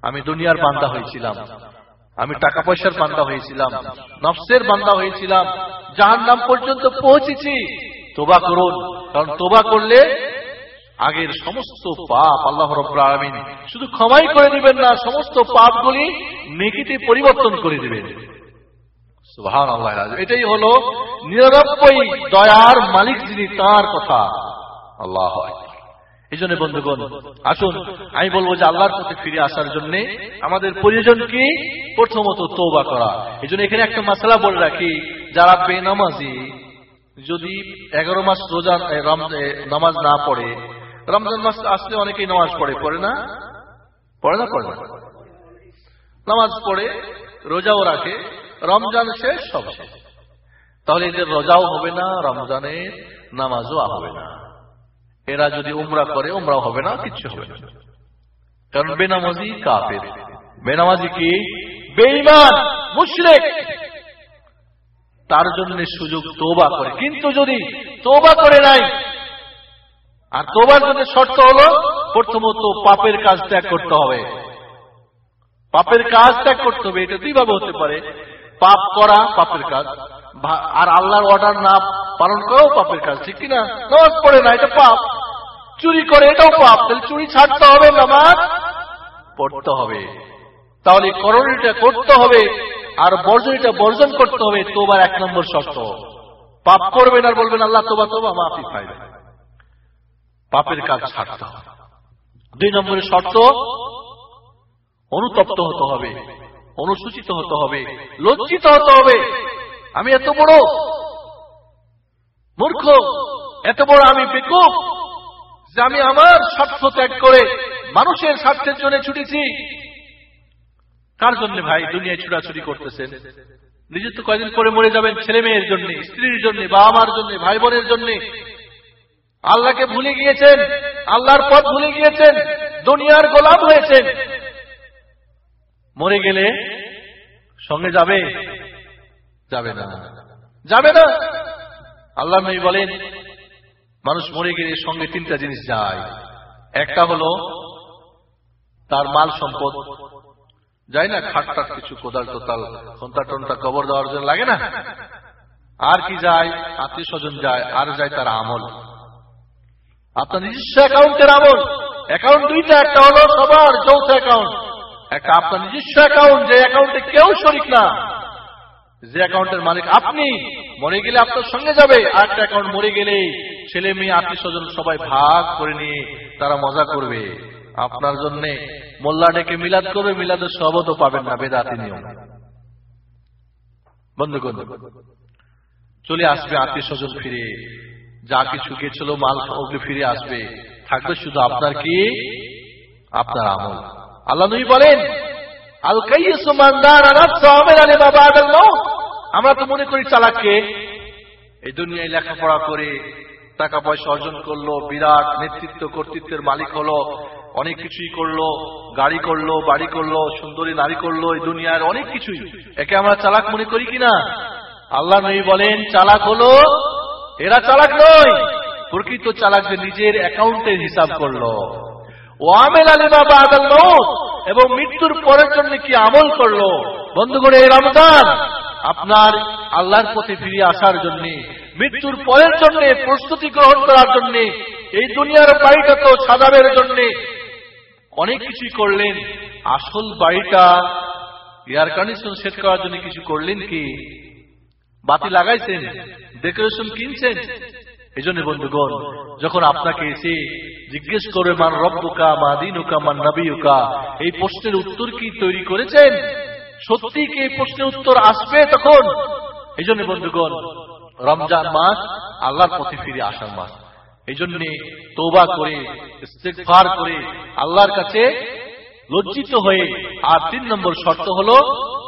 আমি দুনিয়ার বান্দা হয়েছিলাম। আমি টাকা পয়সার বান্দা হয়েছিলাম। নফসের বান্দা হয়েছিলাম। জাহান নাম পর্যন্ত পৌঁছেছি। তোবা করুন। কারণ তোবা করলে আগের সমস্ত পাপ আল্লাহ আলামিন শুধু ক্ষমাই করে দিবেন না, সমস্ত পাপগুলি নেকিতে পরিবর্তন করে দিবেন। এটাই হলো নিরানব্বই দয়ার মালিক যিনি, তার কথা। আল্লাহ এই জন্য বন্ধুগণ, আসুন, আমি বলব যে আল্লাহর প্রতি ফিরে আসার জন্য আমাদের প্রয়োজন কি প্রথমত তৌবা করা। এই জন্য এখানে একটা মশলা বলে রাখি, যারা বেনামাজি, যদি এগারো মাস রোজা নামাজ না পড়ে, রমজান মাস আসলে অনেকেই নামাজ পড়ে পড়ে না? পড়ে না পড়ে না? নামাজ পড়ে, রোজাও রাখে, রমজান শেষ সব শেষ তাহলে এদের রোজাও হবে না, রমজানের নামাজও হবে না। এরা যদি উমরা করে, উমরাও হবে না, কিচ্ছু হবে না। কারণ বেনামাজি কাফের। বেনামাজি কি? বেঈমান, মুশরিক। তার জন্য সুযোগ তোবা করে। কিন্তু যদি তোবা করে নাই, আর তোবার জন্য শর্ত হলো, প্রথমত পাপের কাজ ত্যাগ করতে হবে। পাপের কাজ ত্যাগ করতে হবে, এটা দুইভাবে হতে পারে। পাপ করা, পাপের কাজ। আর আল্লাহর অর্ডার না পালন করাও পাপের কাজ, ঠিক কিনা? নামাজ পড়ে না, এটা পাপ। চুরি করে, এটাও পাপ তাহলে চুরি ছাড়তে হবে নামাজ? পড়তে হবে। তাহলে করণীটা করতে হবে, আর বর্জনীটা বর্জন করতে হবে, তোবার এক নম্বর শর্ত। পাপ করবেন আর বলবেন, আল্লাহ, তোবা তোবা মাফি পাইবে। পাপের কাজ ছাড়তে হবে। দুই নম্বরের শর্ত, অনুতপ্ত হতে হবে, অনুসূচিত হতে হবে, লজ্জিত হতে হবে। আমি এত বড় মূর্খ, এত বড় আমি বেকুব যে আমি আমার স্বার্থ ত্যাগ করে মানুষের স্বার্থের জন্য ছুটেছি। কার জন্য ভাই দুনিয়ায় ছুটাছুটি করতেছেন? নিজে তো কয়দিন পরে মরে যাবেন ছেলে মেয়ের জন্য, স্ত্রীর জন্য, বাবা মার জন্য ভাই বোনের জন্য। আল্লাহকে ভুলে গিয়েছেন, আল্লাহর পথ ভুলে গিয়েছেন, দুনিয়ার গোলাম হয়েছেন। মরে গেলে সঙ্গে যাবে? যাবে না। যাবে না। আল্লাহ বলেন মানুষ মরে গেলে সঙ্গে তিনটা জিনিস যায়। একটা হলো তার মাল সম্পদ। যায় না খাটটাট কিছু কোদাল টোতাল ঘণ্টা টন্টা কবর দেওয়ার জন্য লাগে না। আর কি যায়, আত্মীয় স্বজন যায়, আর যায় তার আমল। আপনার নিজস্ব অ্যাকাউন্টের আমল। অ্যাকাউন্ট দুইটা, একটা হলো সবার যৌথ অ্যাকাউন্ট। একটা আপনার নিজস্ব অ্যাকাউন্ট, যে অ্যাকাউন্টে কেউ শরিক না। যে অ্যাকাউন্টের মালিক আপনি, মরে গেলে আপনার সঙ্গে যাবে। আর একটা অ্যাকাউন্ট মরে গেলে ছেলে মেয়ে আত্মীয় স্বজন সবাই ভাগ করে নিয়ে তারা মজা করবে। আপনার জন্য মোল্লা ডেকে মিলাদ করবে, মিলাদের সবও তো পাবেন না, বেদাতি নিয়ম। বন্ধুগণ, চলে আসবে আত্মীয় স্বজন ফিরে। যা কিছু গেছিল, মাল ওগুলো ফিরে আসবে। থাকবে শুধু আপনার কি? আপনার আমল। আল্লাহ নবী বলেন আল আমরা তো মনে করি চালাককে। এই দুনিয়ায় লেখাপড়া করে টাকা পয়সা অর্জন করল, বিরাট নেতৃত্ব কর্তৃত্বের মালিক হলো, অনেক কিছুই করল, গাড়ি করল, বাড়ি করল, সুন্দরী নারী করল এই দুনিয়ার অনেক কিছুই। একে আমরা চালাক মনে করি কিনা? আল্লাহ নবী বলেন, চালাক হলো, এরা চালাক নয়। প্রকৃত চালাক যে নিজের অ্যাকাউন্টের হিসাব করল। ও আমেল আলিমা বা আদাল এবং মৃত্যুর পরের জন্য কি আমল করল? বন্ধু বন্ধুগণ, এই রমজান আপনার আল্লাহর পথে ফিরে আসার জন্য মৃত্যুর পরের জন্য, প্রস্তুতি গ্রহণ করার জন্য, এই দুনিয়ার বাড়িটা তো সাজাবের জন্য। অনেক কিছুই করলেন। আসল বাড়িটা এয়ার কন্ডিশন সেট করার জন্য কিছু করলেন কি? বাতি লাগাইছেন ডেকোরেশন কিনছেন? এই জন্য বন্ধুগণ, যখন আপনাকে এসে জিজ্ঞেস করে মান রব্বুকা, মা দিনুকা, মান নবীকা এই প্রশ্নের উত্তর কি তৈরি করেছেন? সত্যি কি এই প্রশ্নের উত্তর আসবে তখন? এই জন্য বন্ধুগণ রমজান মাস আল্লাহর পথে ফিরে আসার মাস। এই জন্য তোবা করে করে আল্লাহর কাছে লজ্জিত হয়ে আর তিন নম্বর শর্ত হলো,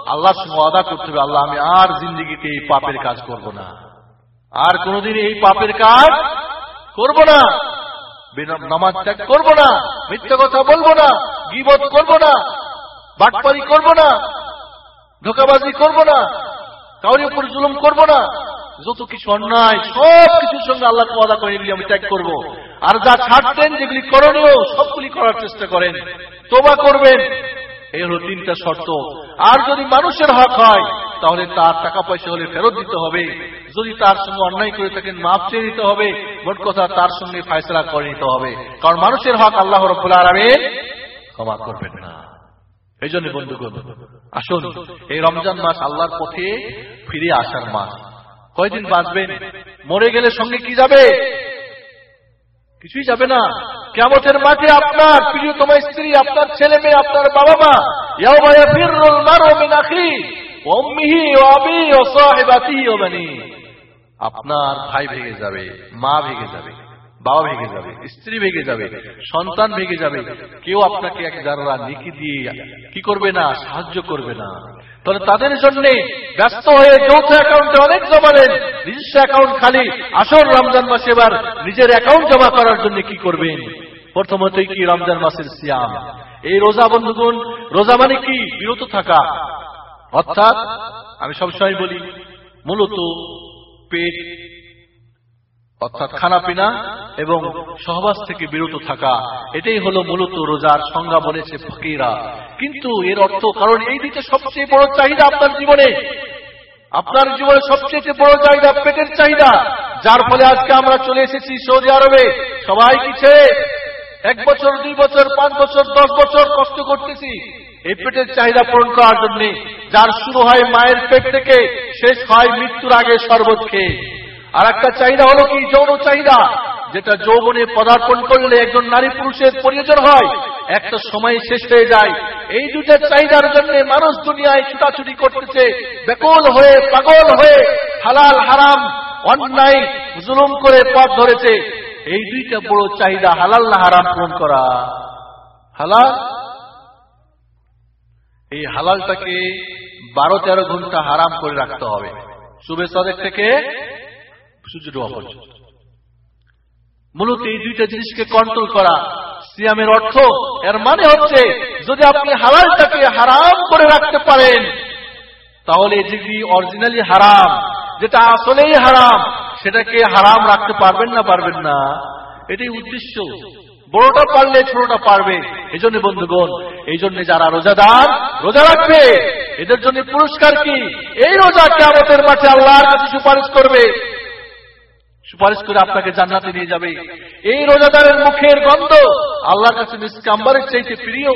আল্লাহর সঙ্গে আদা করতে হবে, আল্লাহ, আমি আর জিন্দিগিতে এই পাপের কাজ করব না। আর কোনদিন এই পাপের কাজ করব না। নামাজ ত্যাগ করব না। মিথ্যা কথা বলব না। গিবত করব না। বাটপারি করব না। ধোকাবাজি করব না। কাউরির উপর জুলুম করব না। যত কিছু অন্যায়, সব কিছুর সঙ্গে আল্লাহ ওয়াদা করে এগুলি আমি ত্যাগ করব। আর যা ছাড়তেন, যেগুলি করণীয়, সবগুলি করার চেষ্টা করেন। তোবা করবেন, এই হলো তিনটা শর্ত। আর যদি মানুষের হক হয়, তাহলে তার টাকা পয়সা হলে ফেরত দিতে হবে। যদি তার সঙ্গে অন্যায় করে থাকেন মাপ চেয়ে নিতে হবে। মোট কথা, তার সঙ্গে ফায়সলা করে নিতে হবে। কারণ মানুষের হক আল্লাহ রব্বুল আলমেন ক্ষমা করবেন না। এই জন্য বন্ধুগণ, আসুন, এই রমজান মাস আল্লাহর পথে ফিরে আসার মাস। কয়দিন বাঁচবেন? মরে গেলে সঙ্গে কি যাবে? কিছুই যাবে না। কেমতের মাঠে আপনার প্রিয়তম স্ত্রী, আপনার ছেলে মেয়ে, আপনার বাবা মা আপনার ভাই ভেঙে যাবে, মা ভেঙে যাবে। বাবা ভেঙে যাবে, স্ত্রী ভেঙে যাবে, সন্তান ভেঙে যাবে, কেউ আপনাকে এক যারা নিকি দিয়ে কি করবে না, সাহায্য করবে না। তাহলে তাদের জন্য ব্যস্ত হয়ে যৌথ অ্যাকাউন্টে অনেক জমালেন, নিজস্ব অ্যাকাউন্ট খালি আসল রমজান মাসে এবার নিজের অ্যাকাউন্ট জমা করার জন্য কি করবেন? প্রথমতই কি রমজান মাসের সিয়াম? এই রোজা, বন্ধুগণ, রোজা মানে কি? বিরত থাকা। অর্থাৎ, আমি সবসময় বলি, মূলত পেট অর্থাৎ খানা পিনা এবং সহবাস থেকে বিরত থাকা, এটাই হলো মূলত রোজার সংজ্ঞা বলেছে ফকিরা। কিন্তু এর অর্থ, কারণ এই দিকে সবচেয়ে বড় চাহিদা আপনার জীবনে। আপনার জীবনে সবচেয়ে বড় চাহিদা পেটের চাহিদা, যার ফলে আজকে আমরা চলে এসেছি সৌদি আরবে। সবাই কি ছেড়ে? এক বছর, দুই বছর, পাঁচ বছর, দশ বছর কষ্ট করতেছি। এই পেটের চাহিদা পূরণ করার জন্য, যার শুরু হয় মায়ের পেট থেকে, শেষ হয় মৃত্যুর আগে শরবত আর একটা চাহিদা হলো কি? যৌন চাহিদা। যেটা যৌবনে পদার্পণ করলে একজন নারী পুরুষের প্রয়োজন হয়, একটা সময় শেষ হয়ে যায়। এই দুটার চাহিদার জন্য মানুষ দুনিয়ায় ছুটাছুটি করতেছে, বেকল হয়ে, পাগল হয়ে, হালাল, হারাম, অন্যায়, জুলুম করে পথ ধরেছে। এই দুইটা বড় চাহিদা, হালাল না হারাম পূরণ করা। হালাল? এই হালালটাকে বারো তেরো ঘণ্টা হারাম করে রাখতে হবে। শুভে সদেক থেকে। সূর্য ডোবা পর্যন্ত মূলত এই দুইটা জিনিসকে কন্ট্রোল করা সিয়ামের অর্থ, এর মানে হচ্ছে যদি আপনি হালালটাকে হারাম করে রাখতে পারেন, তাহলে যদি অরিজিনালি হারাম, যেটা আসলেই হারাম, সেটাকে হারাম রাখতে পারবেন না পারবেন না। এটাই উদ্দেশ্য। বড়টা পারলে ছোটটা পারবে। এই জন্য বন্ধুগণ এই জন্য যারা রোজাদার, রোজা রাখবে, এদের জন্য পুরস্কার কি? এই রোজা কেমতের মাঠে আল্লাহর কাছে সুপারিশ করবে। সুপারিশ করে আপনাকে জান্নাতে নিয়ে যাবে এই রোজাদারের মুখের গন্ধ আল্লাহর কাছে মিসকাম্বারের চাইতে প্রিয়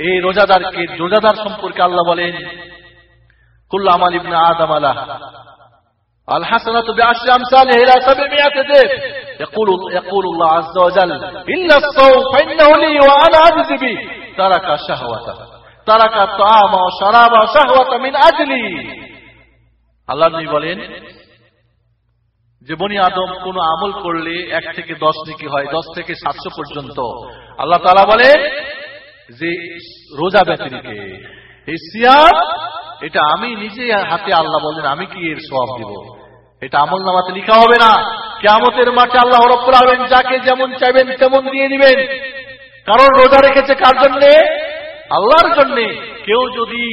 এই রোজাদারকে রোজাদার সম্পর্কে আল্লাহ বলেন কুল্লা আমাল ইবনে আদম আলা الحسنة بعشر أمثالها إلى سبعمائة ضعف يقول يقول الله عز وجل إلا الصوم فإنه لي وأنا أجزي به ترك شهوته ترك الطعام وشراب وشهوة من أجلي আল্লাহ নবী বলেন যে বনি আদম কোন আমল করলে এক থেকে দশ নাকি হয়, দশ থেকে সাতশো পর্যন্ত। আল্লাহ তালা বলে যে রোজা ব্যতিরিকে এটা আমি নিজে হাতে আল্লাহ বলেন, আমি কি এর সব দিব? এটা আমল নামাতে লিখা হবে না। কেমতের মাঠে আল্লাহ রব্বুল যাকে যেমন চাইবেন তেমন দিয়ে দিবেন কারণ রোজা রেখেছে কার জন্যে? আল্লাহর জন্যে। কেউ যদি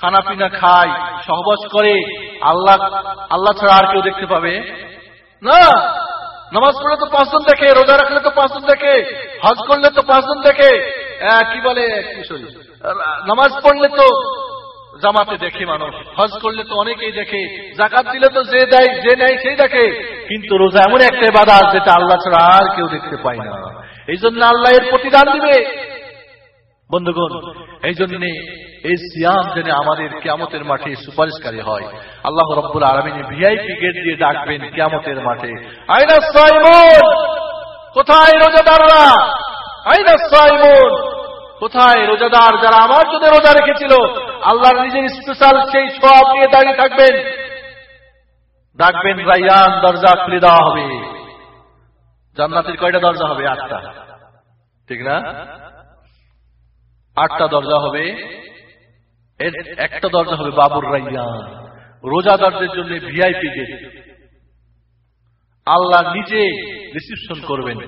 খানা পিনা খায়, সহবাস করে, আল্লাহ আল্লাহ ছাড়া আর কেউ দেখতে পাবে? না! নামাজ পড়লে তো পাঁচজন দেখে, রোজা রাখলে তো পাঁচজন দেখে, হজ করলে তো পাঁচজন দেখে। কি বলে নামাজ পড়লে তো জামাতে দেখে মানুষ, হজ করলে তো অনেকেই দেখে জাকাত দিলে তো যে দেয়, যে নেয় সেই দেখে। কিন্তু রোজা এমন একটা বাধা যেটা আল্লাহ ছাড়া আর কেউ দেখতে পায় না। এই জন্য আল্লাহ এর প্রতিদান দিবে। বন্ধুগণ এই জন্য এই সিয়াম যেন আমাদের কিয়ামতের মাঠে সুপারিশকারী হয়। আল্লাহ রব্বুল আলমিনী ভিআইপি গেট দিয়ে ডাকবেন কিয়ামতের মাঠে। কোথায় রোজাদাররা? কোথায় রোজাদার যারা আমার জন্য রোজা রেখেছিল? আল্লাহর নিজের স্পেশাল সেই সব নিয়ে দাঁড়িয়ে থাকবেন। ডাকবেন রাইয়ান দরজা খুলে দেওয়া হবে। জান্নাতের কয়টা দরজা হবে? আটটা। ঠিক না? আটটা দরজা হবে এর একটা দরজা হবে বাবুর রাইয়ান। রোজাদারদের জন্য ভিআইপি গেট আল্লাহ নিজে রিসিপশন করবেন।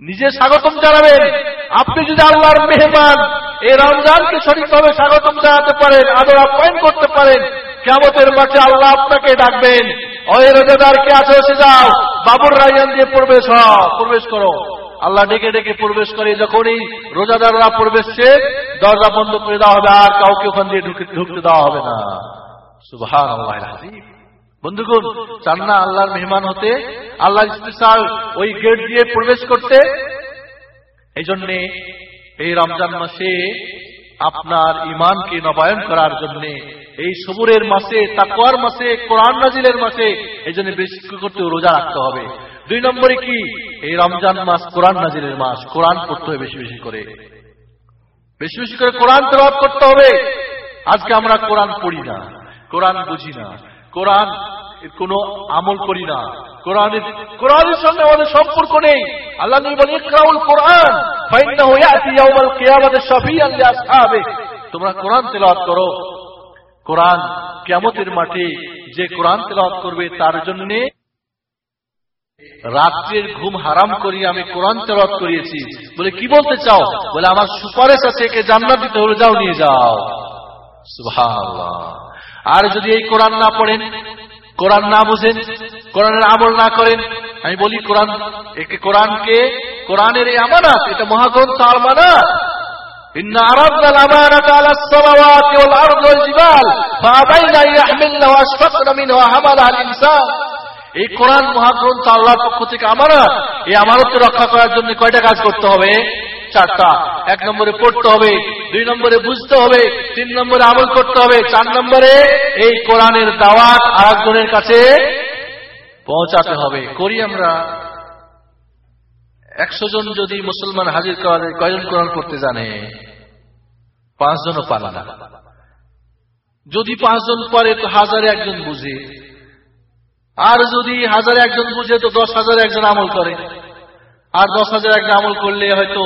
নিজে স্বাগতম জানাবেন। আপনি যদি আল্লাহর মেহমান, এই রমজানকে সঠিকভাবে স্বাগতম জানাতে পারেন, আদর আপ্যায়ন করতে পারেন কেমতের মাঠে আল্লাহ আপনাকে ডাকবেন। ওই রোজাদার কে আছে, এসে যাও। বাবুর রাইয়ান দিয়ে প্রবেশ হ প্রবেশ করো। আল্লাহ ডেকে ডেকে প্রবেশ করে যখনই রোজাদাররা প্রবেশছে দরজা বন্ধ করে দেওয়া হবে, আর কাউকে ওখান দিয়ে ঢুকে- ঢুকতে দেওয়া হবে না। সুবহান বন্ধুগণ, চান না আল্লাহর মেহমান হতে, আল্লাহ স্পেশাল ওই গেট দিয়ে প্রবেশ করতে। এই জন্যে এই রমজান মাসে আপনার ইমানকে নবায়ন করার জন্য, এই সবুরের মাসে তাকুয়ার মাসে, কোরআন নাজিলের মাসে এই জন্য বেশি করতে রোজা রাখতে হবে। দুই নম্বরে কি? এই রমজান মাস কোরআন নাজিলের মাস। কোরআন পড়তে হবে বেশি বেশি করে। বেশি বেশি করে কোরআন তেলাওয়াত করতে হবে। আজকে আমরা কোরআন পড়ি না, কোরআন বুঝি না, কোরআন কোন আমল করি না। কোরআনের কোরআনের সঙ্গে আমাদের সম্পর্ক নেই। আল্লাহ বলেন কোরআন তোমরা কোরআন তেলাওয়াত করো। কোরআন কিয়ামতের মাঠে যে কোরআন তেলাওয়াত করবে, তার জন্য রাত্রের ঘুম হারাম করি আমি কোরআন তেলাওয়াত করিয়েছি বলে কি বলতে চাও বলে আমার সুপারিশ আছে একে জান্নাত দিতে হলে যাও নিয়ে যাও সুবহানাল্লাহ আর যদি এই কোরআন না পড়েন কোরআন না বুঝেন কোরআনের আমল না করেন আমি বলি কোরআন একে কোরআনকে কোরআনের এই আমানত এটা মহাগ্রন্থ আমানত إن عرضنا الأمانة على السماوات والأرض والجبال فأبين أن يحملن وأشفقن منه وحملها الإنسان এই কোরআন মহাগ্রন্থ আল্লাহর পক্ষ থেকে আমানত এই আমানতকে রক্ষা করার জন্য কয়টা কাজ করতে হবে? চারটা। এক নম্বরে পড়তে হবে, দুই নম্বরে বুঝতে হবে, তিন নম্বরে আমল করতে হবে, চার নম্বরে এই কোরআনের দাওয়াত আরেকজনের কাছে পৌঁছাতে হবে। করি আমরা। একশো জন যদি মুসলমান হাজির করা যায় কয়জন কোরআন করতে জানে? পাঁচজনও পারে যদি পাঁচজন পরে, তো হাজারে একজন বুঝে। আর যদি হাজারে একজন বুঝে তো দশ হাজারে একজন আমল করে আর দশ হাজার একজন আমল করলে হয়তো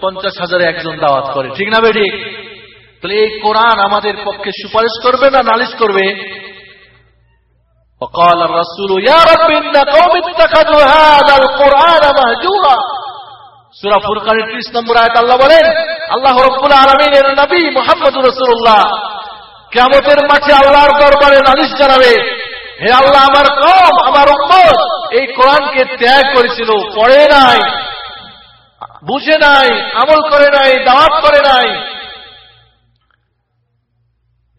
পঞ্চাশ হাজারে একজন দাওয়াত করে ঠিক না বেডি তাহলে এই কোরআন আমাদের পক্ষে সুপারিশ করবে না নালিশ করবে وقال الرسول يا رب إن قوم اتخذوا هذا القرآن مهجورا সূরা ফুরকানের 30 নম্বর আয়াত আল্লাহ বলেন আল্লাহ রাব্বুল আলামিনের নবী মুহাম্মদুর রাসূলুল্লাহ কিয়ামতের মাঠে আল্লাহর দরবারে নালিশ জানাবে হে আল্লাহ, আমার কম আমার উম্মত, এই কোরআনকে ত্যাগ করেছিল, পড়ে নাই, বুঝে নাই, আমল করে নাই, দাওয়াত করে নাই।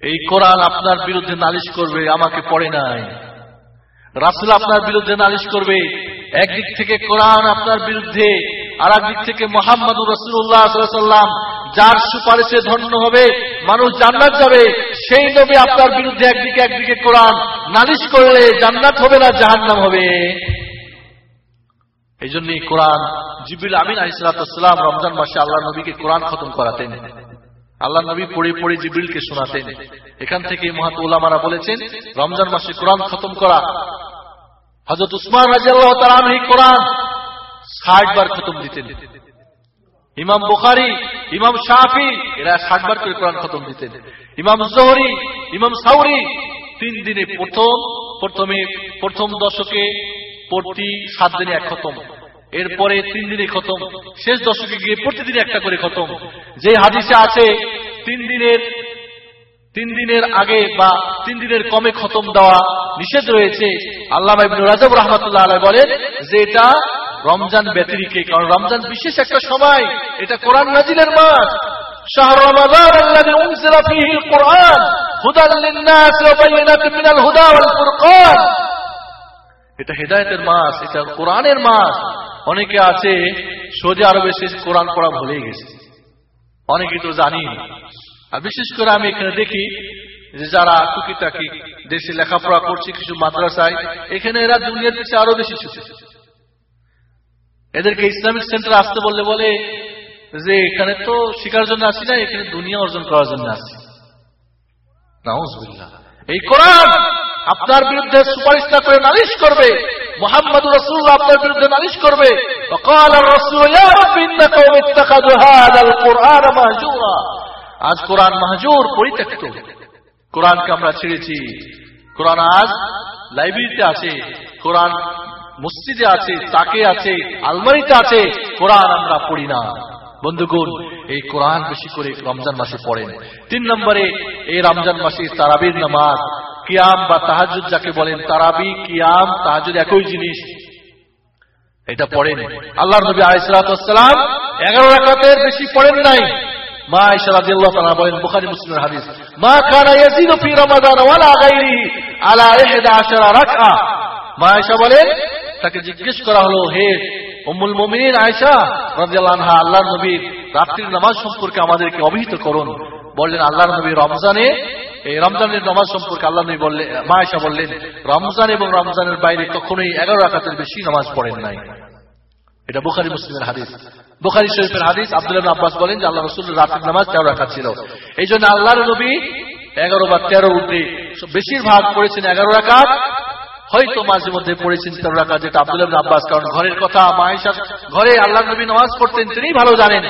এই কোরআন আপনার বিরুদ্ধে নালিশ করবে, আমাকে পড়ে নাই। রাসুল আপনার বিরুদ্ধে নালিশ করবে, একদিক থেকে কোরআন আপনার বিরুদ্ধে আর একদিক থেকে মোহাম্মদুর রসুল্লাহ সাল্লাম যার সুপারিশে ধন্য হবে, মানুষ জান্নাত যাবে, সেই নবী আপনার বিরুদ্ধে একদিকে একদিকে কোরআন নালিশ করলে জান্নাত হবে না জাহান্নাম হবে। এই জন্যই কোরআন জিবিল আমিন আইসালাম রমজান মাসে আল্লাহ নবীকে কোরআন খতম করাতেন। আল্লাহ নবী পড়ে পড়ে জিবিলকে শোনাতেন। এখান থেকে মহাত বলেছেন, রমজান মাসে কোরআন খতম করা। হজরত উসমান রাজিয়াল্লাহ তালাম এই কোরআন ষাট বার খতম দিতেন। ইমাম বুখারি, ইমাম শাহি এরা ষাট বার করে কোরআন খতম দিতেন। ইমাম জহরি, ইমাম সাউরি, তিন দিনে প্রথম, প্রথমে প্রথম দশকে প্রতি সাত দিনে এক খতম। এরপরে তিন দিনে খতম। শেষ দশকে গিয়ে প্রতিদিন একটা করে খতম। যে হাদিসে আছে, তিন দিনের তিন দিনের আগে বা তিন দিনের কমে খতম দেওয়া নিষেধ রয়েছে। আল্লাহ রাজব রহমতুল্লাহ বলেন যে এটা রমজান ব্যতিরিকে কারণ রমজান বিশেষ একটা সময় এটা কোরআন নাজিলের মাস শাহর রমাদান الذي انزل فيه القرآن هدى للناس وبينات من الهدى والفرقان এটা হেদায়েতের মাস এটা কোরআনের মাস অনেকে আছে সৌদি আরবে সে কোরআন পড়া ভুলেই গেছে অনেকে তো জানি আর বিশেষ করে আমি এখানে দেখি যে যারা টুকিটাকি দেশে লেখাপড়া করছে কিছু মাদ্রাসায় এখানে এরা দুনিয়ার পিছিয়ে আরো বেশি ছুটে এদেরকে ইসলামিক সেন্টার আসতে বললে বলে যে, এখানে তো শিকার জন্য আসি না, এখানে দুনিয়া অর্জন করার জন্য আসি। এই কোরআন আপনার বিরুদ্ধে সুপারিশ না করে নালিশ করবে। মোহাম্মদ রসুল আপনার বিরুদ্ধে নালিশ করবে। আজ কোরআন মাহজুর পরিত্যক্ত। কোরআনকে আমরা ছেড়েছি। কোরআন আজ লাইব্রেরিতে আছে। কোরআন মসজিদে আছে, তাকে আছে, আলমারিতে আছে, কোরআন আমরা পড়ি না। বন্ধুগণ, এই কোরআন বেশি করে রমজান মাসে পড়েন। তিন নম্বরে, এই রমজান মাসে তারাবির নামাজ। কিয়াম বা তাহাজুদ যাকে বলেন, তারাবি, কিয়াম তাহাজুদ একই জিনিস। এটা পড়েন। আল্লাহ নবী আলাইসালাম এগারো রাকাতের বেশি পড়েন নাই। মা আয়েশা রাদিয়াল্লাহু তাআলা বলেন, বুখারী মুসলিমের হাদিস, মা কানা ইয়াজিদু ফি রমাদান ওয়ালা গায়রিহি আলা 11 রাকআ। মা বলেন তাকে জিজ্ঞেস করা হলো, হে উম্মুল মুমিনিন আয়েশা রাদিয়াল্লাহু আনহা, আল্লাহর নবীর রাত্রির নামাজ সম্পর্কে আমাদেরকে অবহিত করুন। বললেন, আল্লাহর নবী রমজানে, এই রমজানের নামাজ সম্পর্কে আল্লাহ নবী বললেন মা আয়েশা বললেন, রমজান এবং রমজানের বাইরে কখনোই এগারো রাকাতের বেশি নামাজ পড়েন নাই। এটা বুখারি মুসলিমের হাদিস। বুখারি শরীফের হাদিস, আব্দুল্লাহ আব্বাস বলেন যে আল্লাহ রসুল রাতের নামাজ তেরো রাখা ছিল। এই জন্য আল্লাহর নবী এগারো বা তেরো উঠে বেশিরভাগ পড়েছেন এগারো রাকাত হয়তো মাঝে মধ্যে পড়েছেন তেরো যেটা আব্দুল্লাহ আব্বাস, কারণ ঘরের কথা মায়েশা ঘরে আল্লাহ নবী নামাজ পড়তেন তিনি ভালো জানেন।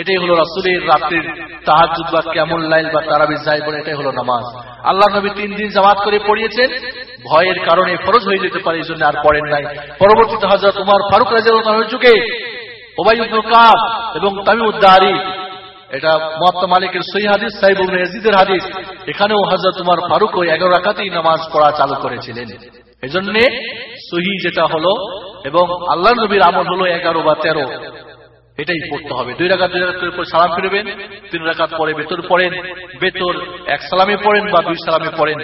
এটাই হলো রাসুলের রাত্রির তাহাজুদ বা কেমন লাইল বা তারাবি যাই বলে এটাই হলো নামাজ। আল্লাহ নবী তিন দিন জামাত করে পড়িয়েছেন, ভয়ের কারণে ফরজ হয়ে যেতে পারে এই জন্য আর পড়েন নাই। পরবর্তীতে হজরত উমার ফারুক রাজিয়ার যুগে কাব এবং তামিউদ্দারি এটা মহাত্মা মালিকের সই হাদিস, সাহেব ইয়াজিদের হাদিস। এখানেও হজরত উমার ফারুক ওই এগারো রাখাতেই নামাজ পড়া চালু করেছিলেন। এজন্য সহি যেটা হলো এবং আল্লাহ নবীর আমল হলো এগারো বা তেরো। এটাই পড়তে হবে। দুই রাকাত দুই রাকাতের উপর সালাম ফিরবেন, তিন রাকাত পরে বেতর পড়েন বেতর এক সালামে পড়েন বা দুই সালামে পড়েন।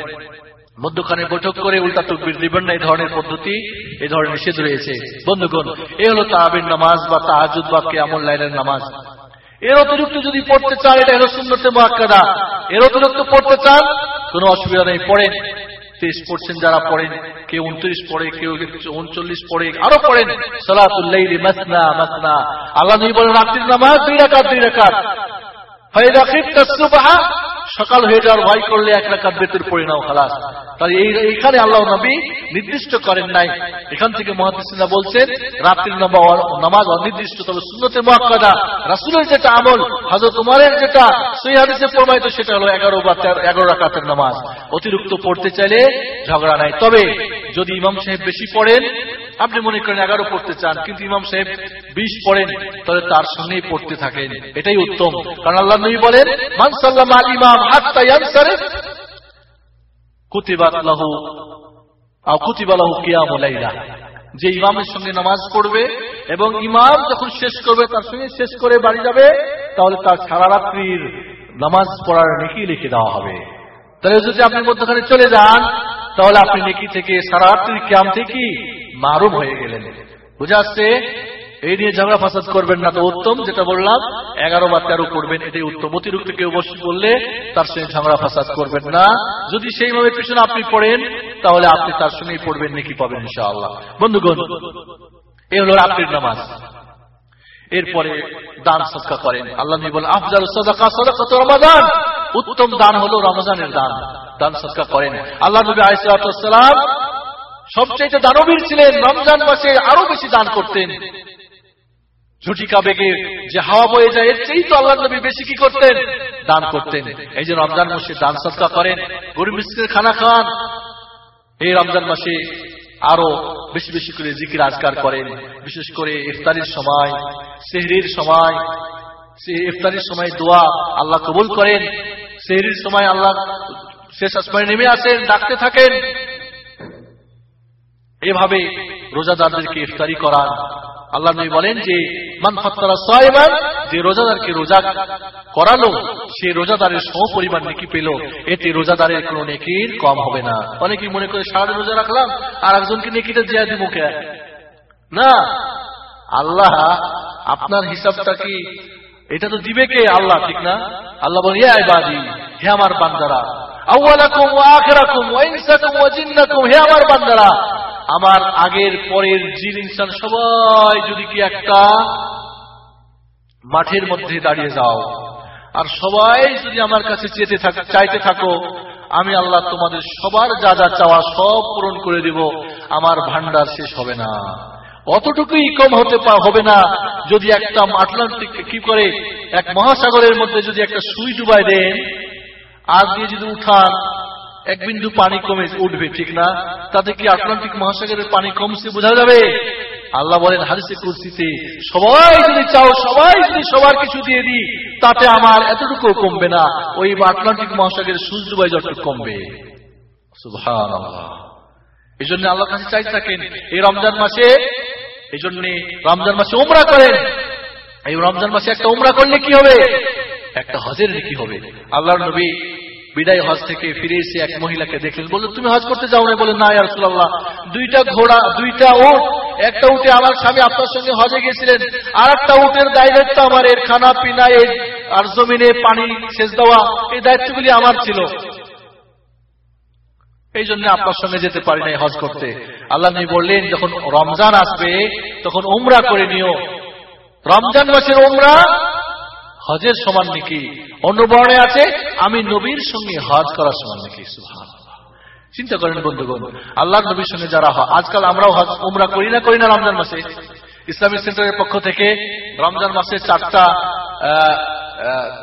মধ্যখানে বৈঠক করে উল্টা তকবির দিবেন না, এই ধরনের পদ্ধতি, এই ধরনের নিষেধ রয়েছে। বন্ধুগণ, এ হলো তাহাবির নামাজ বা তাহাজুদ বা কেমন লাইনের নামাজ। এর অতিরিক্ত যদি পড়তে চান, এটা হলো সুন্নতে মহাকাদা এর অতিরিক্ত পড়তে চান, কোনো অসুবিধা নেই, পড়েন। তেইশ পড়ছেন যারা পড়েন, কেউ উনত্রিশ পড়ে, কেউ উনচল্লিশ পড়ে, আরও পড়েন। সলাতুল্লাইলি মাসনা মাসনা। আল্লাহ নবী বলেন, রাত্রির নামাজ দুই রাকাত দুই রাকাত। ফাইদা খিফতা সুবহা সকাল হয়ে যাওয়ার ভয় করলে এক রাকাত বেতর নাও, খালাস। তাই এই এইখানে আল্লাহ নবী নির্দিষ্ট করেন নাই। এখান থেকে মহাদিসিনা বলছেন, রাত্রির নামাজ অনির্দিষ্ট, তবে সুন্নতে মহাকাদা রাসুলের যেটা আমল হাজরত উমারের যেটা, সেই হাদিসে প্রমাণিত, সেটা হলো এগারো বা এগারো রাকাতের নামাজ। অতিরিক্ত পড়তে চাইলে ঝগড়া নাই। তবে যদি ইমাম সাহেব বেশি পড়েন, আপনি মনে করেন এগারো পড়তে চান, কিন্তু ইমাম সাহেব বিশ পড়েন, তাহলে তার সঙ্গেই পড়তে থাকেন। এটাই উত্তম। কারণ আল্লাহ নবী বলেন মানসাল্লাম আল ইমাম হাত্তা যে ইমামের সঙ্গে নামাজ পড়বে এবং ইমাম যখন শেষ করবে, তার সঙ্গে শেষ করে বাড়ি যাবে, তাহলে তার সারা রাত্রির নামাজ পড়ার নেকি লিখে দেওয়া হবে। তাহলে যদি আপনি মধ্যখানে চলে যান, তাহলে আপনি নেকি থেকে সারা রাত্রির ক্যাম থেকে মারুম হয়ে গেলেন। বুঝে আসছে? এই নিয়ে ঝগড়া ফাসাদ করবেন না তো উত্তম, যেটা বললাম, এগারো বা তেরো করবেন, এটাই উত্তম। অতিরিক্ত কেউ বসে বললে তার সঙ্গে ঝগড়া ফাসাদ করবেন না। যদি সেইভাবে পিছনে আপনি পড়েন, তাহলে আপনি তার সঙ্গেই পড়বেন, নাকি পাবেন ইনশাআল্লাহ। বন্ধুগণ এ হলো রাত্রির নামাজ। এরপরে দান সৎকা করেন। আল্লাহ নবী বলেন, আফজাল সদাকা, সদাকাত রমাদান। উত্তম দান হলো রমজানের দান। দান সৎকা করেন। আল্লাহ নবী আলাইহিসসালাম সবচেয়ে দানবীর ছিলেন। রমজান মাসে আরও বেশি দান করতেন। ঝুটিকা বেগে যে হাওয়া বয়ে যায়, এর চেয়েই তো আল্লাহ নবী বেশি কি করতেন? দান করতেন। এই যে রমজান মাসে দান সৎকা করেন গরিব মিস্ত্রির খানা খান। এই রমজান মাসে আরও বেশি বেশি করে জিকির আজকার করেন। বিশেষ করে ইফতারির সময়, সেহরির সময়, সে ইফতারির সময় দোয়া আল্লাহ কবুল করেন। সেহরির সময় আল্লাহ শেষ আসমানে নেমে আসেন, ডাকতে থাকেন। এভাবে রোজাদারদেরকে ইফতারি করান। আল্লাহ নবী বলেন যে, মান ফাত্তারা যে রোজাদারকে রোজা করালো, সে রোজাদারের সম পরিমাণ নেকি পেল। এতে রোজাদারের কোনো নেকির কম হবে না। অনেকেই মনে করে সারা রোজা রাখলাম, আর একজনকে নেকিটা দিয়া দিব কে? না। আল্লাহ আপনার হিসাবটা কি, এটা তো দিবে কে আল্লাহ, ঠিক না? আল্লাহ বলে হে আমার বান্দারা আউয়ালাকুম ওয়া আখিরাকুম ওয়া ইনসাকুম জিন্নাকুম। হে আমার বান্দারা, আমার আগের পরের জিন ইনসান সবাই যদি কি একটা মাঠের মধ্যে দাঁড়িয়ে যাও, আর সবাই যদি আমার কাছে চেতে থাক- চাইতে থাকো, আমি আল্লাহ তোমাদের সবার যা যা চাওয়া সব পূরণ করে দিব, আমার ভান্ডার শেষ হবে না। অতটুকুই কম হতে হবে না। যদি একটা আটলান্টিক কি করে, এক মহাসাগরের মধ্যে যদি একটা সুই ডুবাই দেন আর দিয়ে যদি উঠান এক বিন্দু পানি কমে উঠবে, ঠিক না? তাতে কি আটলান্টিক মহাসাগরের পানি কমছে বোঝা যাবে? আল্লাহ বলেন হারিসে কুরসিতে, সবাই যদি চাও, সবাই যদি সবার কিছু দিয়ে দিই, তাতে আমার এতটুকু কমবে না। ওই আটলান্টিক মহাসাগরের সূর্য ডুবাই যতটুকু কমবে। এই জন্য আল্লাহ কাছে চাই থাকেন, এই রমজান মাসে এই জন্য রমজান মাসে উমরা করেন। এই রমজান মাসে একটা উমরা করলে কি হবে? একটা হজের কি হবে। আল্লাহর নবী বিদায় হজ থেকে ফিরে এসে এক মহিলাকে দেখলেন। বললেন, তুমি হজ করতে যাও না? বলে না ইয়ারসুল্লাহ দুইটা ঘোড়া, দুইটা উট, একটা উঠে আমার স্বামী আপনার সঙ্গে হজে গেছিলেন আর একটা উটের দায়িত্ব আমার, এর খানা, পিনা, এর, আর জমিনে পানি সেচ দেওয়া এই দায়িত্বগুলি আমার ছিল। এই জন্য আপনার সঙ্গে যেতে পারি নাই হজ করতে। আল্লাহ নবী বললেন, যখন রমজান আসবে, তখন উমরা করে নিও। রমজান মাসের উমরা হজের সমান নাকি? অন্য বর্ণে আছে, আমি নবীর সঙ্গে হজ করার সমান নাকি? চিন্তা করেন বন্ধুগণ আল্লাহ নবীর সঙ্গে যারা হয় আজকাল আমরাও হজ, উমরা করি না করি না রমজান মাসে। ইসলামিক সেন্টারের পক্ষ থেকে রমজান মাসে চারটা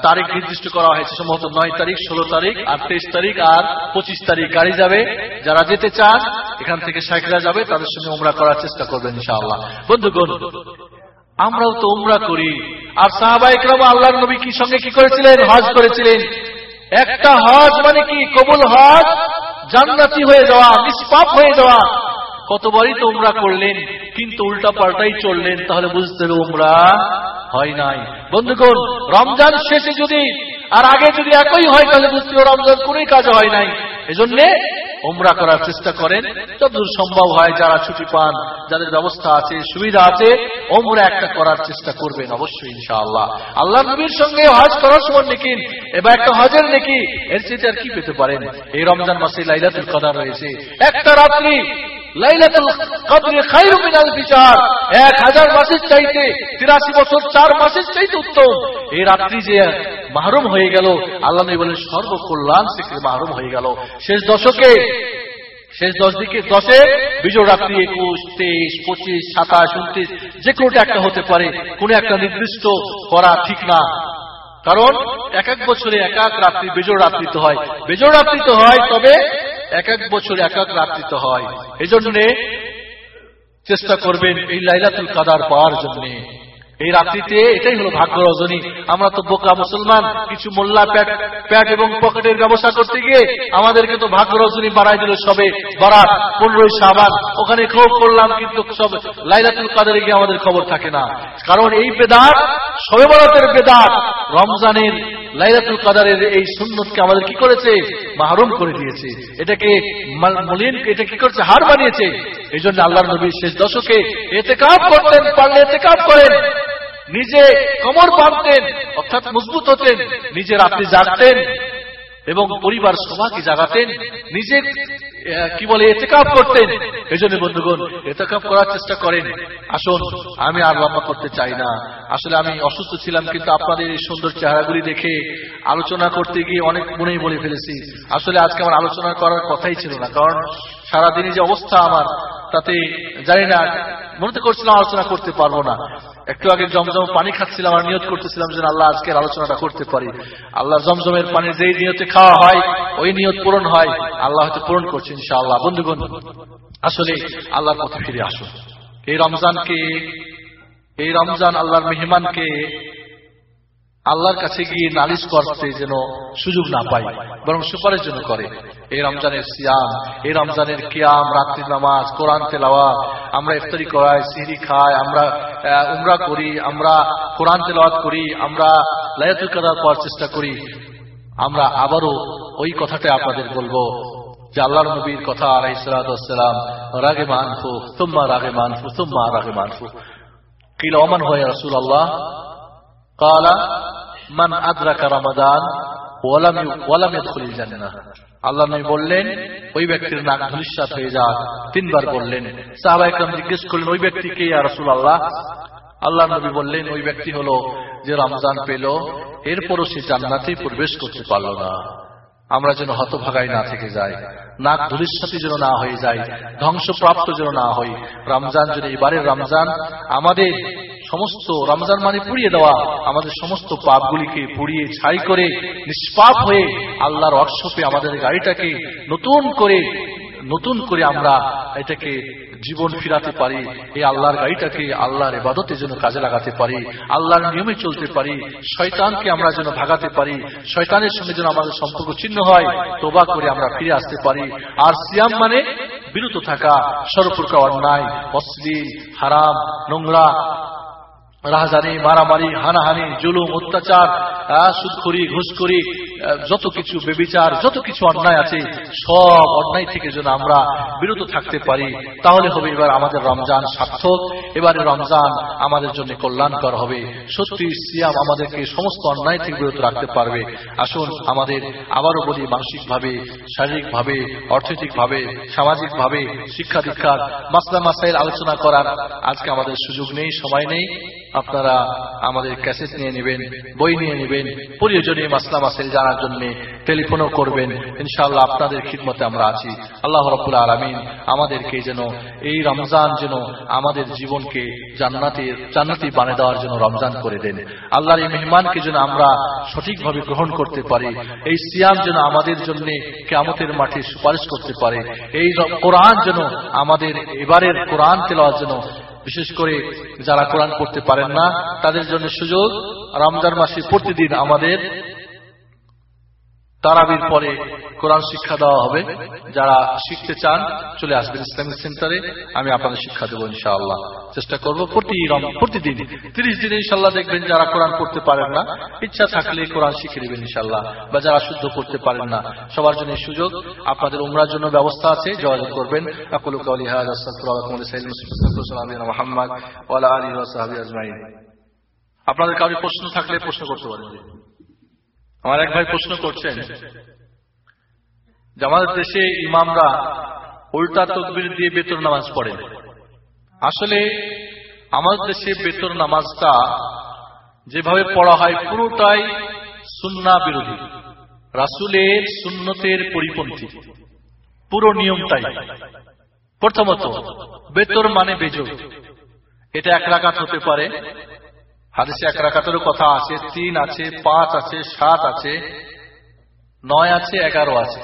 তারিখ নির্দিষ্ট করা হয়েছে। সম্ভবত নয় তারিখ, ষোলো তারিখ আর তেইশ তারিখ আর পঁচিশ তারিখ। গাড়ি যাবে, যারা যেতে চান, এখান থেকে সাইকেলা যাবে, তাদের সঙ্গে উমরা করার চেষ্টা করবেন ইনশাআল্লাহ। বন্ধুগণ আমরাও তো উমরা করি। আর সাহাবাইকরাম আল্লাহর নবী কি সঙ্গে কি করেছিলেন? হজ করেছিলেন। একটা হজ মানে কি? কবুল হজ, জান্নাতি হয়ে যাওয়া, নিষ্পাপ হয়ে যাওয়া। কতবারই তো উমরা করলেন, কিন্তু উল্টা পাল্টাই চললেন, তাহলে বুঝতে হবে উমরা হয় নাই। বন্ধুগণ, রমজান শেষে যদি আর আগে যদি একই হয়, তাহলে বুঝতে রমজান কোনোই কাজ হয় নাই। এজন্যে ওমরা করার চেষ্টা করেন। যতদূর সম্ভব হয় যারা ছুটি পান, যাদের ব্যবস্থা আছে, সুবিধা আছে ওমরা একটা করার চেষ্টা করবেন অবশ্যই, ইনশাআল্লাহ। আল্লাহ নবীর সঙ্গে হজ করার সময় নাকি এবার একটা হজের নাকি এর চেয়ে আর কি পেতে পারেন? এই রমজান মাসে লাইলাতুল কদর রয়েছে। একটা রাত্রি মাহরুম হয়ে গেল, আল্লাহ নবী বলেন, সর্বকল্যাণ থেকে মাহরুম হয়ে গেল। শেষ দশকে, শেষ দশ দিকে, দশে বিজয় রাত্রি একুশ, তেইশ, পঁচিশ, সাতাশ, উনত্রিশ, যে কোনোটা একটা হতে পারে, কোন একটা নির্দিষ্ট করা ঠিক না। কারণ এক এক বছরে এক এক রাত্রি বেজোড় রাত্রিতে হয়। বেজোড় রাত্রিতে হয়, তবে এক এক বছর এক এক রাত্রিতে হয়। এই জন্যে চেষ্টা করবেন এই লাইলাতুল কাদার পাওয়ার জন্য। এই রাত্রিতে এটাই হলো ভাগ্য রজনী। আমরা তো বোকা মুসলমান, কিছু মোল্লা প্যাট প্যাট এবং পকেটের ব্যবসা করতে গিয়ে আমাদেরকে তো ভাগ্য রজনী বাড়াই দিল সবে। বারাত, পনেরোই সাবান ওখানে খবর করলাম কিন্তু সব লাইলাতুল কাদারে গিয়ে আমাদের খবর থাকে না। কারণ এই বেদাত, সবে বরাতের বেদাত, রমজানের লাইলাতুল কাদারের এই সুন্নতকে আমাদের কি করেছে? মাহরুম করে দিয়েছে। এটাকে মাল- মলিন এটা কি করছে? হার বানিয়েছে। এই জন্য আল্লাহ নবীর শেষ দশকে এতে কাপ করতেন, পারলে এতে কাপ করেন। নিজে কমর বাঁধতেন, অর্থাৎ মজবুত হতেন। নিজের আপনি জাগতেন। এবং পরিবার সবাইকে জাগাতেন নিজে কি বলে, এতেকাপ করতেন। এই জন্য বন্ধুগণ, এতেকাপ করার চেষ্টা করেন। আসুন, আমি আর লম্বা করতে চাই না। আসলে আমি অসুস্থ ছিলাম, কিন্তু আপনাদের এই সুন্দর চেহারাগুলি দেখে আলোচনা করতে গিয়ে অনেক মনেই বলে ফেলেছি। আসলে আজকে আমার আলোচনা করার কথাই ছিল না, কারণ সারাদিনে যে অবস্থা আমার, তাতে জানি না, মনে করছিলাম আলোচনা করতে পারব না। একটু আগে জমজম পানি খাচ্ছিলাম আর নিয়ত করতেছিলাম যে আল্লাহ আজকের আলোচনাটা করতে পারি। আল্লাহ জমজমের পানি যেই নিয়তে খাওয়া হয়, ওই নিয়ত পূরণ হয়, আল্লাহ হয়তো পূরণ করছে ইনশাআল্লাহ। বন্ধুগণ, আসলে আল্লাহর পথে ফিরে আসুন। এই রমজানকে, এই রমজান আল্লাহর মেহমানকে আল্লাহর কাছে গিয়ে নালিশ করতে যেন সুযোগ না পাই বরং সুপারের জন্য করে। এই রমজানের সিয়াম, এই রমজানের কিয়াম রাত্রি নামাজ, কোরআন তেলাওয়া আমরা ইফতারি করাই, সিহরি খাই, আমরা উমরা করি, আমরা কোরআন তেলাওয়াত করি, আমরা লায়াতুল কাদার পাওয়ার চেষ্টা করি। আমরা আবারও ওই কথাটা আপনাদের বলব, যে আল্লাহর নবীর কথা আলাইসালাম রাগে মানফু তুম্মা রাগে মানফু তুম্মা রাগে মানফু। কিল অমান হয় রসুল আল্লাহ قال من أدرك رمضان ولم ولم يدخل الجنة আল্লাহ নবী বললেন ওই ব্যক্তির নাক ধুলিশ্বাত হয়ে যাক তিনবার বললেন সাহাবা একরাম জিজ্ঞেস করলেন ওই ব্যক্তি কে রাসুল আল্লাহ আল্লাহ নবী বললেন ওই ব্যক্তি হলো যে রমজান পেল এরপরও সে জান্নাতে প্রবেশ করতে পারল না আমরা যেন হতভাগাই না থেকে যাই নাক ধুলিশ্বাতি যেন না হয়ে যায় ধ্বংসপ্রাপ্ত যেন না হই রমজান যেন এবারের রমজান আমাদের সমস্ত রমজান মানে পুড়িয়ে দেওয়া। আমাদের সমস্ত পাপগুলিকে পুড়িয়ে ছাই করে, নিষ্পাপ হয়ে আল্লাহর হোয়াটসঅ্যাপে আমাদের গাড়িটাকে নতুন করে নতুন করে আমরা এটাকে জীবন ফিরাতে পারি, এই আল্লাহর গাড়িটাকে আল্লাহর এবাদতের জন্য কাজে লাগাতে পারি, আল্লাহর নিয়মে চলতে পারি, শয়তানকে আমরা যেন ভাগাতে পারি, শয়তানের সঙ্গে যেন আমাদের সম্পর্ক চিহ্ন হয়, তোবা করে আমরা ফিরে আসতে পারি। আর সিয়াম মানে বিরত থাকা, সর্বপ্রকার অন্যায়, অশ্লীল, হারাম, নোংরা রাহাজানি মারামারি, হানাহানি, জুলুম, অত্যাচার সুদখুরি, ঘুষখুরি যত কিছু বেবিচার, যত কিছু অন্যায় আছে, সব অন্যায় থেকে যেন আমরা বিরত থাকতে পারি। তাহলে হবে এবার আমাদের রমজান সার্থক। এবারে রমজান আমাদের জন্য কল্যাণকর হবে। সত্যি সিয়াম আমাদেরকে সমস্ত অন্যায় থেকে বিরত রাখতে পারবে। আসুন আমাদের আবারও বলি মানসিকভাবে, শারীরিকভাবে, অর্থনৈতিকভাবে, সামাজিকভাবে শিক্ষা দীক্ষার মাসলা মাসাইল আলোচনা করার আজকে আমাদের সুযোগ নেই, সময় নেই। আপনারা আমাদের ক্যাসেট নিয়ে নেবেন, বই নিয়ে নেবেন প্রয়োজনীয় মাসলা মাসেল জানার জন্য টেলিফোনও করবেন। ইনশাআল্লাহ আপনাদের খিদমতে আমরা আছি। আল্লাহ রব্বুল আলমিন আমাদেরকে যেন এই রমজান যেন আমাদের জীবনকে জান্নাতের জান্নাতি বানিয়ে দেওয়ার জন্য রমজান করে দেন। আল্লাহর এই মেহমানকে যেন আমরা সঠিকভাবে গ্রহণ করতে পারি, এই সিয়াম যেন আমাদের জন্য কেমতের মাঠে সুপারিশ করতে পারে, এই কোরআন যেন আমাদের এবারের কোরআন তেলাওয়ার জন্য বিশেষ করে যারা কোরআন পড়তে পারেন না তাদের জন্য সুযোগ। রমজান মাসে প্রতিদিন আমাদের তারাবির পরে কোরআন শিক্ষা দেওয়া হবে। যারা শিখতে চান, চলে আসবেন ইসলামিক সেন্টারে। আমি আপনাদের শিক্ষা দেবো ইনশাআল্লাহ। চেষ্টা করব প্রতি প্রতিদিন। তিরিশ দিনে ইনশাল্লাহ দেখবেন যারা কোরআন পড়তে পারেন না, ইচ্ছা থাকলে কোরআন শিখে দেবেন ইনশাল্লাহ বা যারা শুদ্ধ করতে পারেন না, সবার জন্য সুযোগ। আপনাদের উমরার জন্য ব্যবস্থা আছে, যোগাযোগ করবেন। আপনাদের কাউরি প্রশ্ন থাকলে প্রশ্ন করতে পারেন। আমার এক ভাই প্রশ্ন করছেন আমাদের দেশে ইমামরা উল্টা তকবির দিয়ে বেতর নামাজ পড়ে। আসলে আমাদের দেশে বেতর নামাজটা যেভাবে পড়া হয় পুরোটাই সুন্না বিরোধী। রাসুলের সুন্নতের পরিপন্থী। পুরো নিয়মটাই। প্রথমত বেতর মানে বেজর। এটা এক রাকাত হতে পারে হাদিসে এক রাকাতেরও কথা আছে, তিন আছে, পাঁচ আছে, সাত আছে, নয় আছে, এগারো আছে।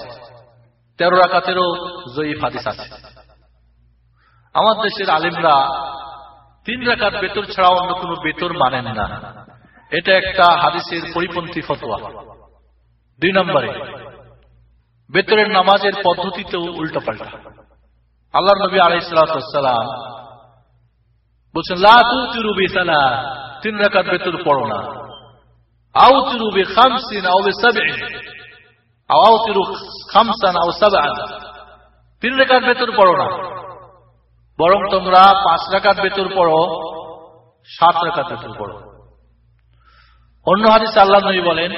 তেরো রাকাতেরও জয়ীফ হাদিস আছে। আমার দেশের আলিমরা তিন রাকাত বেতর ছাড়া অন্য কোনো বেতর মানেন না। এটা একটা হাদিসের পরিপন্থী ফতোয়া। দুই নম্বরে বেতরের নামাজের পদ্ধতিতেও উল্টা পাল্টা আল্লাহ নবী আলাইসালাম বলছেন লাতুরুবি তিন রাকাত বেতর পড়ো না। খামসিন আউতুরু খামসান আও সাবআন। তিন রাকাত বেতর পড়ো না। বরং তোমরা পাঁচ রাকাত বেতর পড়ো, সাত রাকাত বেতর পড়ো। অন্য হাদিস আল্লাহ নবী বলেন,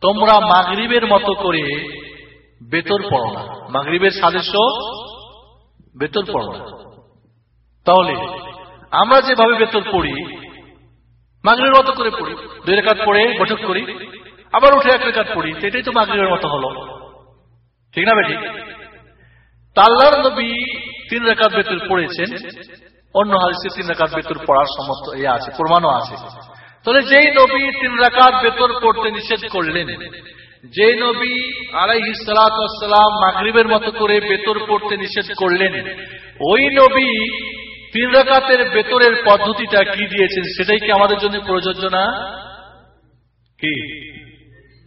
তোমরা মাগরিবের মতো করে বেতর পড়ো না। মাগরিবের সাদৃশ্য বেতর পড়ো না। তাহলে, আমরা যেভাবে বেতর পড়ি মাগরিবের মতো করে পড়ি। দুই রেখাত পড়ে, বৈঠক করি। আবার উঠে এক রেখাত পড়ি। সেটাই তো মাগরিবের মতো হলো। ঠিক না বেটি? তাল্লার নবী তিন রেখাত বেতর পড়েছেন। অন্য হাদিসে তিন রেখাত বেতর পড়ার সমস্ত ইয়ে আছে, প্রমাণও আছে। তাহলে যেই নবী তিন রাকাত বেতর পড়তে নিষেধ করলেন যে নবী আলাইহি সালাম মাগরিবের মতো করে বেতর পড়তে নিষেধ করলেন, ওই নবী তিন রাকাতের বেতরের পদ্ধতিটা কি দিয়েছেন? সেটাই কি আমাদের জন্য প্রযোজ্য না? কি?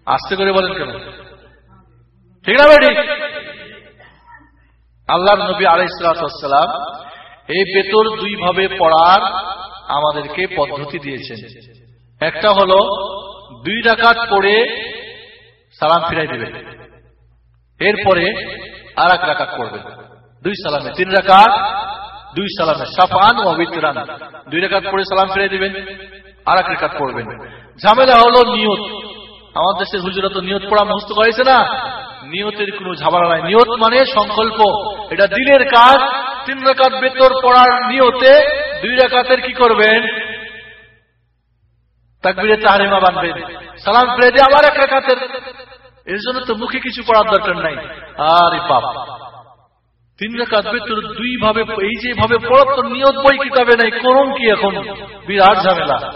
আস্তে করে বলেন কেন? ঠিক না বেটি? আল্লাহর নবী আলাইসালাম এই বেতর দুই ভাবে পড়ার আমাদেরকে পদ্ধতি দিয়েছেন। একটা হলো, দুই রাকাত পড়ে সালাম ফিরাই দেবেন। এরপরে আর এক রাকাত পড়বেন। দুই সালামে। তিন রাকাত দুই সালামে সাফান ও অবিতরান দুই রাকাত পড়ে সালাম ফিরাই দিবেন আর এক রেখাত পড়বেন। ঝামেলা হলো নিয়ত। আমার দেশের হুজুরা তো নিয়ত পড়া মুস্ত হয়েছে না? নিয়তের কোনো ঝামেলা নাই। নিয়ত মানে সংকল্প। এটা দিলের কাজ, তিন রেখাত বেতর পড়ার নিয়তে দুই রেখাতের কি করবেন? তাকবিরে তাহারিমা বাঁধবেন সালাম ফিরে দিয়ে আবার এক রেখাতের। এর জন্য তো মুখে কিছু করার দরকার নাই। আরে বাপ। তিন রেখাত বেতর দুই ভাবে, এই যে ভাবে পড়ার তো নিয়ত বই কিতাবে নাই, করুন কি এখন? বিরাট ঝামেলা।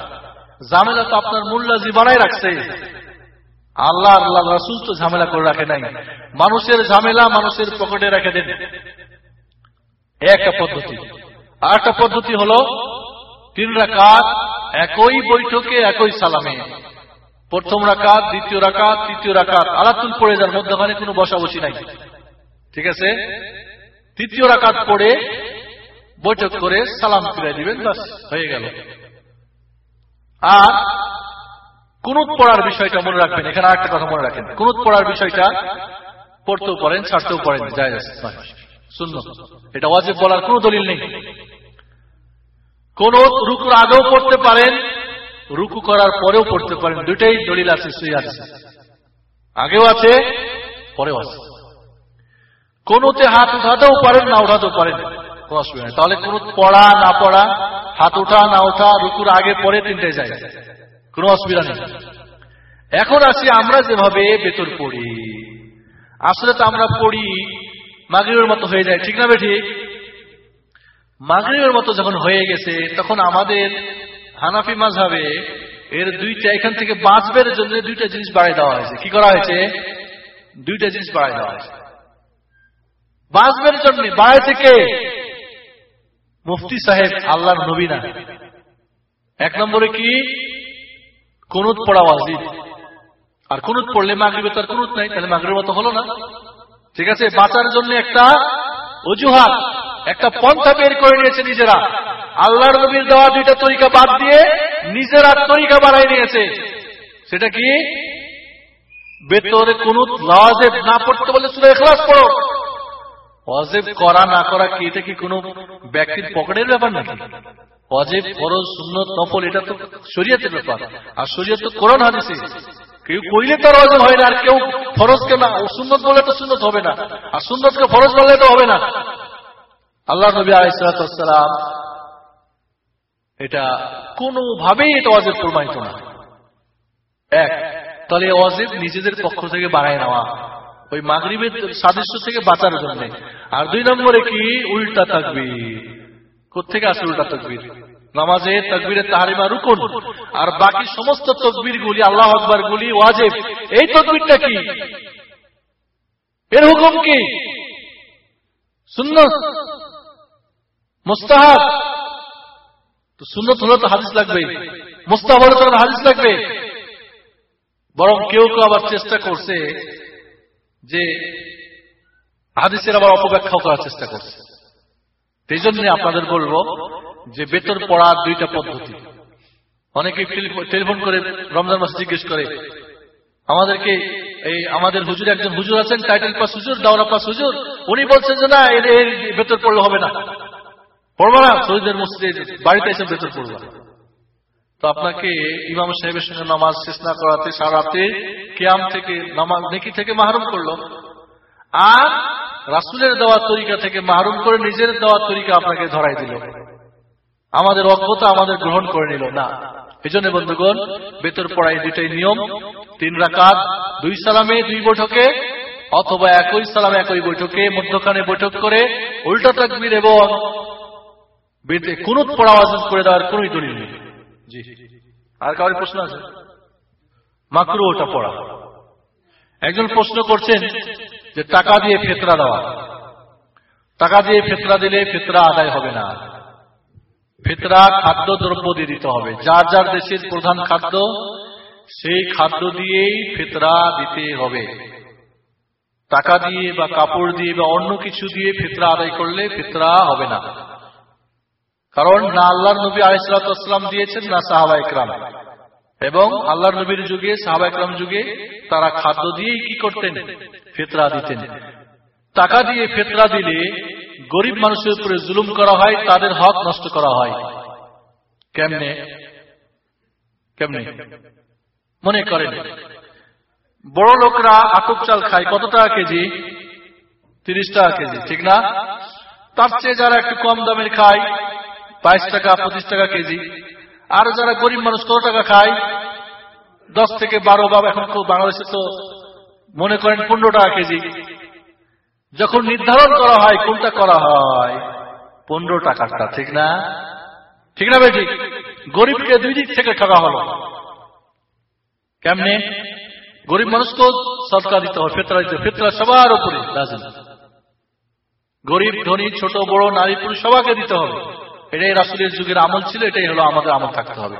ঝামেলা তো আপনার মুল্লাজি বানাই রাখছে। আল্লাহ আল্লাহ, রাসুল তো ঝামেলা করে রাখে নাই। মানুষের ঝামেলা মানুষের পকেটে রেখে দেন। একটা পদ্ধতি। আর একটা পদ্ধতি হলো, তিন রাকাত একই বৈঠকে একই সালামে। প্রথম রাকাত দ্বিতীয় রাকাত তৃতীয় রাকাত আলাতুল পড়ে যার মধ্যখানে কোনো বসাবসি নাই। ঠিক আছে? তৃতীয় রাকাত পড়ে বৈঠক করে সালাম ফিরে দিবেন বাস হয়ে গেল। আর কুনুত পড়ার বিষয়টা মনে রাখবেন, এখানে আরেকটা কথা মনে রাখেন। কুনুত পড়ার বিষয়টা পড়তেও পারেন, ছাড়তেও পারেন যায় শূন্য এটা ওয়াজিব বলার কোনো দলিল নেই। কোন রুকুর আগেও পড়তে পারেন, রুকু করার পরেও পড়তে পারেন দুটাই দলিল আছে, সুই আছে। আগেও আছে, পরেও আছে। কোনতে হাত উঠাতেও পারেন না, উঠাতেও পারেন অসুবিধা তাহলে কোন পড়া, না পড়া, হাত উঠা, না ওঠা রুকুর আগে পরে তিনটাই যায়। কোনো অসুবিধা নেই। এখন আসি আমরা যেভাবে বেতন পড়ি। আসলে তো আমরা পড়ি মাগরিবের মতো হয়ে যায়, ঠিক না বেঠি? মাগরিবের মতো যখন হয়ে গেছে, তখন আমাদের হানাফি মাঝাবে এর দুইটা, এখান থেকে বাঁচবের জন্য দুইটা জিনিস বাড়াই দেওয়া হয়েছে। কি করা হয়েছে? দুইটা জিনিস বাড়াই দেওয়া হয়েছে। বাঁচবের জন্য বাড়াইছে কে? মুফতি সাহেব, আল্লাহর নবী না। এক নম্বরে কি? কুনুত পড়া ওয়াজিব। আর কুনুত পড়লে মাগরিবে তার কুনুত নাই, তাহলে মাগরিব মতো হলো না। ঠিক আছে? বাঁচার জন্য একটা অজুহাত, একটা পন্থা বের করে নিয়েছে নিজেরা। আল্লাহর নবীর দেওয়া দুইটা তরিকা বাদ দিয়ে নিজেরা তরিকা বানাই নিয়েছে। সেটা কি? বেতরে কোন লাজেব না পড়তে বলে শুধু এখলাস পড়ো। অজেব করা না করা কি, এটা কি কোনো ব্যক্তির পকেটের ব্যাপার নাকি? অজেব ফরজ, সুন্নত, নফল, এটা তো শরীয়তের ব্যাপার। আর শরীয়ত তো কোরআন, হাদিসে। কেউ কইলে তার অজেব হয় না, আর কেউ ফরজকে না সুন্নত বলে তো সুন্নত হবে না, আর সুন্নতকে ফরজ বললে তো হবে না। আল্লাহ নবী আলাইসালাম এটা কোনোভাবেই এটা অজেব প্রমাণিত না। এক, তাহলে অজেব নিজেদের পক্ষ থেকে বাড়ায় নেওয়া। ওই মাগরিবের সাদৃশ্য থেকে বাঁচার জন্য। আর দুই নম্বরে কি? উল্টা তাকবির। কোথেকে আসে উল্টা তকবির? নামাজে তকবীরের তাহারিমা রুকুন। আর বাকি সমস্ত তকবির গুলি আল্লাহ আকবর গুলি ওয়াজেব। এই তকবিরটা কি? এর হুকুম কি? সুন্নত। মুস্তাহাব। তো সুন্নত হলে তো হাদিস লাগবে। মুস্তাহাব হলে তো হাদিস লাগবে। বরং কেউ কেউ আবার চেষ্টা করছে যে হাদিসের আবার অপব্যাখ্যাও করার চেষ্টা করছে। সেই জন্য আপনাদের বলব যে বেতন পড়ার দুইটা পদ্ধতি। অনেকে টেলিফোন করে, রমজান মাসে জিজ্ঞেস করে, আমাদেরকে এই আমাদের হুজুর একজন হুজুর আছেন টাইটেল পাস হুজুর, দাওরা পাস হুজুর, উনি বলছেন যে না, এর বেতন পড়লে হবে না। পড়ব না শহীদের মসজিদে বাড়িতে এসে বেতন পড়ব। তো আপনাকে ইমাম সাহেবের সঙ্গে নামাজ শেষ না করাতে সারাতে কেয়াম থেকে নামাজ নেকি থেকে মাহরুম করল। আর রাসুলের দেওয়ার তরিকা থেকে মাহরুম করে নিজের দেওয়া তরিকা আপনাকে ধরাই দিল। আমাদের অজ্ঞতা আমাদের গ্রহণ করে নিল, না। এই জন্য বন্ধুগণ, বেতর পড়াই দুইটাই নিয়ম। তিন রাকাত, দুই সালামে দুই বৈঠকে, অথবা একই সালামে একই বৈঠকে, মধ্যখানে বৈঠক করে উল্টা তাকবির এবং কোন পড়া করে দেওয়ার কোন দলিল নেই। আর কারোর প্রশ্ন আছে? মাকরু ওটা পড়া। একজন প্রশ্ন করছেন যে টাকা দিয়ে ফেতরা দেওয়া। টাকা দিয়ে ফেতরা দিলে ফেতরা আদায় হবে না। ফেতরা খাদ্য দ্রব্য দিয়ে দিতে হবে। যার যার দেশের প্রধান খাদ্য, সেই খাদ্য দিয়েই ফেতরা দিতে হবে। টাকা দিয়ে বা কাপড় দিয়ে বা অন্য কিছু দিয়ে ফেতরা আদায় করলে ফেতরা হবে না। কারণ না আল্লাহ নবী আলাইসালাম দিয়েছেন, না সাহাবা ইকরাম। এবং আল্লাহ নবীর যুগে, সাহাবা ইকরাম যুগে তারা খাদ্য দিয়েই কি করতেন? ফেতরা দিতেন। টাকা দিয়ে ফেতরা দিলে গরিব মানুষের উপরে জুলুম করা হয়, তাদের হক নষ্ট করা হয়। কেমনে? কেমনে? মনে করেন। বড় লোকরা আতপ চাল খায়, কত টাকা কেজি? তিরিশ টাকা কেজি, ঠিক না? তার চেয়ে যারা একটু কম দামের খায় বাইশ টাকা, পঁচিশ টাকা কেজি। আর যারা গরিব মানুষ, কত টাকা খায়? দশ থেকে বারো বা এখন বাংলাদেশে তো মনে করেন পনেরো টাকা কেজি। যখন নির্ধারণ করা হয়, কোনটা করা হয়? পনেরো টাকাটা, ঠিক না? ঠিক না ঠিক গরিবকে দুই দিক থেকে ঠকা হলো। কেমনে? গরিব মানুষকেও সরকার দিতে হবে ফেতরা দিতে। ফেতরা সবার উপরে গরিব, ধনী, ছোট, বড়, নারী, পুরুষ সবাইকে দিতে হবে। এটাই রাসুলের যুগের আমল ছিল, এটাই হলো আমাদের আমল থাকতে হবে।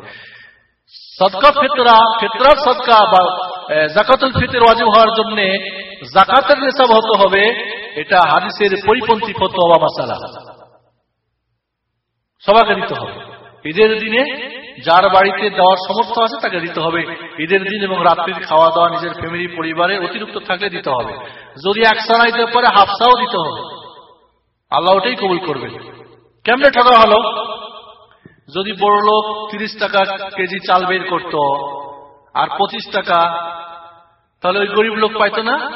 সদকা ফেতরা, ফেতরার সদকা বা জাকাতুল ফিতর ওয়াজিব হওয়ার জন্য জাকাতের নিসাব হতে হবে, এটা হাদিসের পরিপন্থী ফতোয়া মাসালা। সবাইকে দিতে হবে। ঈদের দিনে যার বাড়িতে দেওয়ার সমর্থ আছে, তাকে দিতে হবে। ঈদের দিন এবং রাত্রির খাওয়া দাওয়া নিজের ফ্যামিলি পরিবারে অতিরিক্ত থাকলে দিতে হবে। যদি একসানা দিতে পারে, হাফসাও দিতে হবে। আল্লাহ ওটাই কবুল করবে কেমনে ঠকা হলো? যদি বড় লোক তিরিশ টাকা কেজি চাল বের করত আর পঁচিশ টাকা, তাহলে ওই গরিব লোক পাইতো না?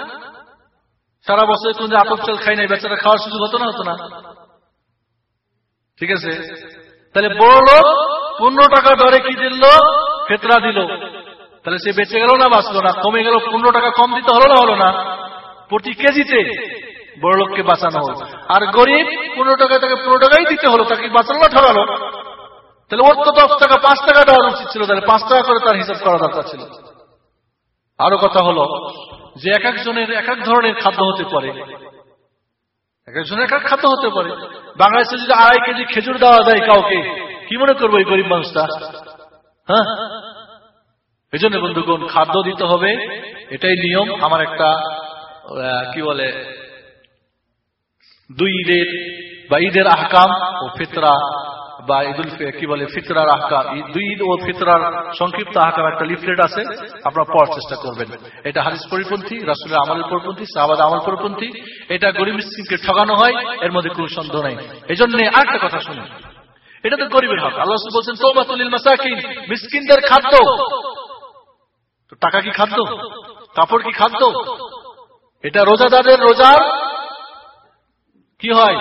সারা বছর কোন আটক চাল খাই নাই, বেচারা খাওয়ার সুযোগ হতো না হতো না। ঠিক আছে? তাহলে বড় লোক পনেরো টাকা দরে কি দিল? ফেতরা দিল। তাহলে সে বেঁচে গেল না, বাঁচলো না? কমে গেল, পনেরো টাকা কম দিতে হলো না হলো না? প্রতি কেজিতে বড় লোককে বাঁচানো হলো। আর গরিব পনেরো টাকা তাকে পনেরো টাকাই দিতে হলো, তাকে বাঁচানো না ঠকালো তাহলে ওর তো দশ টাকা, পাঁচ টাকা দেওয়ার উচিত ছিল, তাহলে পাঁচ টাকা করে তার হিসাব করা দরকার ছিল। আরও কথা হলো যে এক একজনের এক এক ধরনের খাদ্য হতে পারে। এক একজনের এক এক খাদ্য হতে পারে। বাংলাদেশে যদি আড়াই কেজি খেজুর দেওয়া যায় কাউকে, কি মনে করব এই গরিব মানুষটা? হ্যাঁ? এই জন্য বন্ধুগণ, খাদ্য দিতে হবে, এটাই নিয়ম। আমার একটা কি বলে দুই ঈদের বা ঈদের আহকাম ও ফিতরা বা ঈদুল ফি- কি বলে, ফিতরার আহকাম। দুই ঈদ ও ফিতরার সংক্ষিপ্ত আহকাম একটা লিফলেট আছে, আপনারা পড়ার চেষ্টা করবেন। এটা হাদিস পরিপন্থী, রাসুলের আমলের পরিপন্থী সাহাবাদ আমল পরিপন্থী। এটা গরিব মিসকিনকে ঠগানো হয়, এর মধ্যে কোনো সন্দেহ নাই। এই জন্য আরেকটা কথা শুনুন। এটা তো গরিবের হক। আল্লাহ বলছেন তৌবাতুল মাসাকিন, মিসকিনদের খাদ্য। টাকা কি খাদ্য? কাপড় কি খাদ্য? এটা রোজাদারের রোজার কি হয়?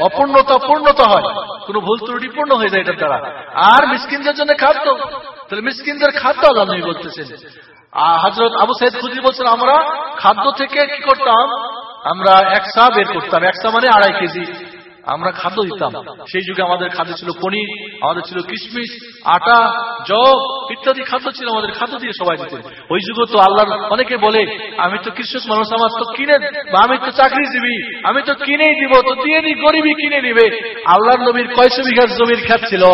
অপূর্ণতা পূর্ণতা হয়। কোন ভুল ত্রুটি পূর্ণ হয়ে যায় এটার দ্বারা। আর মিসকিনদের জন্য খাদ্য। তাহলে মিসকিনদের খাদ্য নবী বলতেছেন। হজরত আবু সাইদ খুদ্রি বলছেন, আমরা খাদ্য থেকে কি করতাম? আমরা একসা বের করতাম। একসা মানে আড়াই কেজি। আমরা খাদ্য দিতাম। সেই যুগে আমাদের খাদ্য ছিল পনির, আমাদের ছিল কিশমিশ, আটা, জব ইত্যাদি খাদ্য ছিল, আমাদের খাদ্য দিয়ে সবাই দিতেন ওই যুগে তো আল্লাহর অনেকে বলে, আমি তো কৃষক মানুষ, আমার তো কিনে বা আমি তো চাকরিজীবী, আমি তো কিনেই দিব, তো দিয়ে দিই গরিবই কিনে নিবে। আল্লাহর নবীর কয়শো বিঘার জমির খ্যাত ছিল।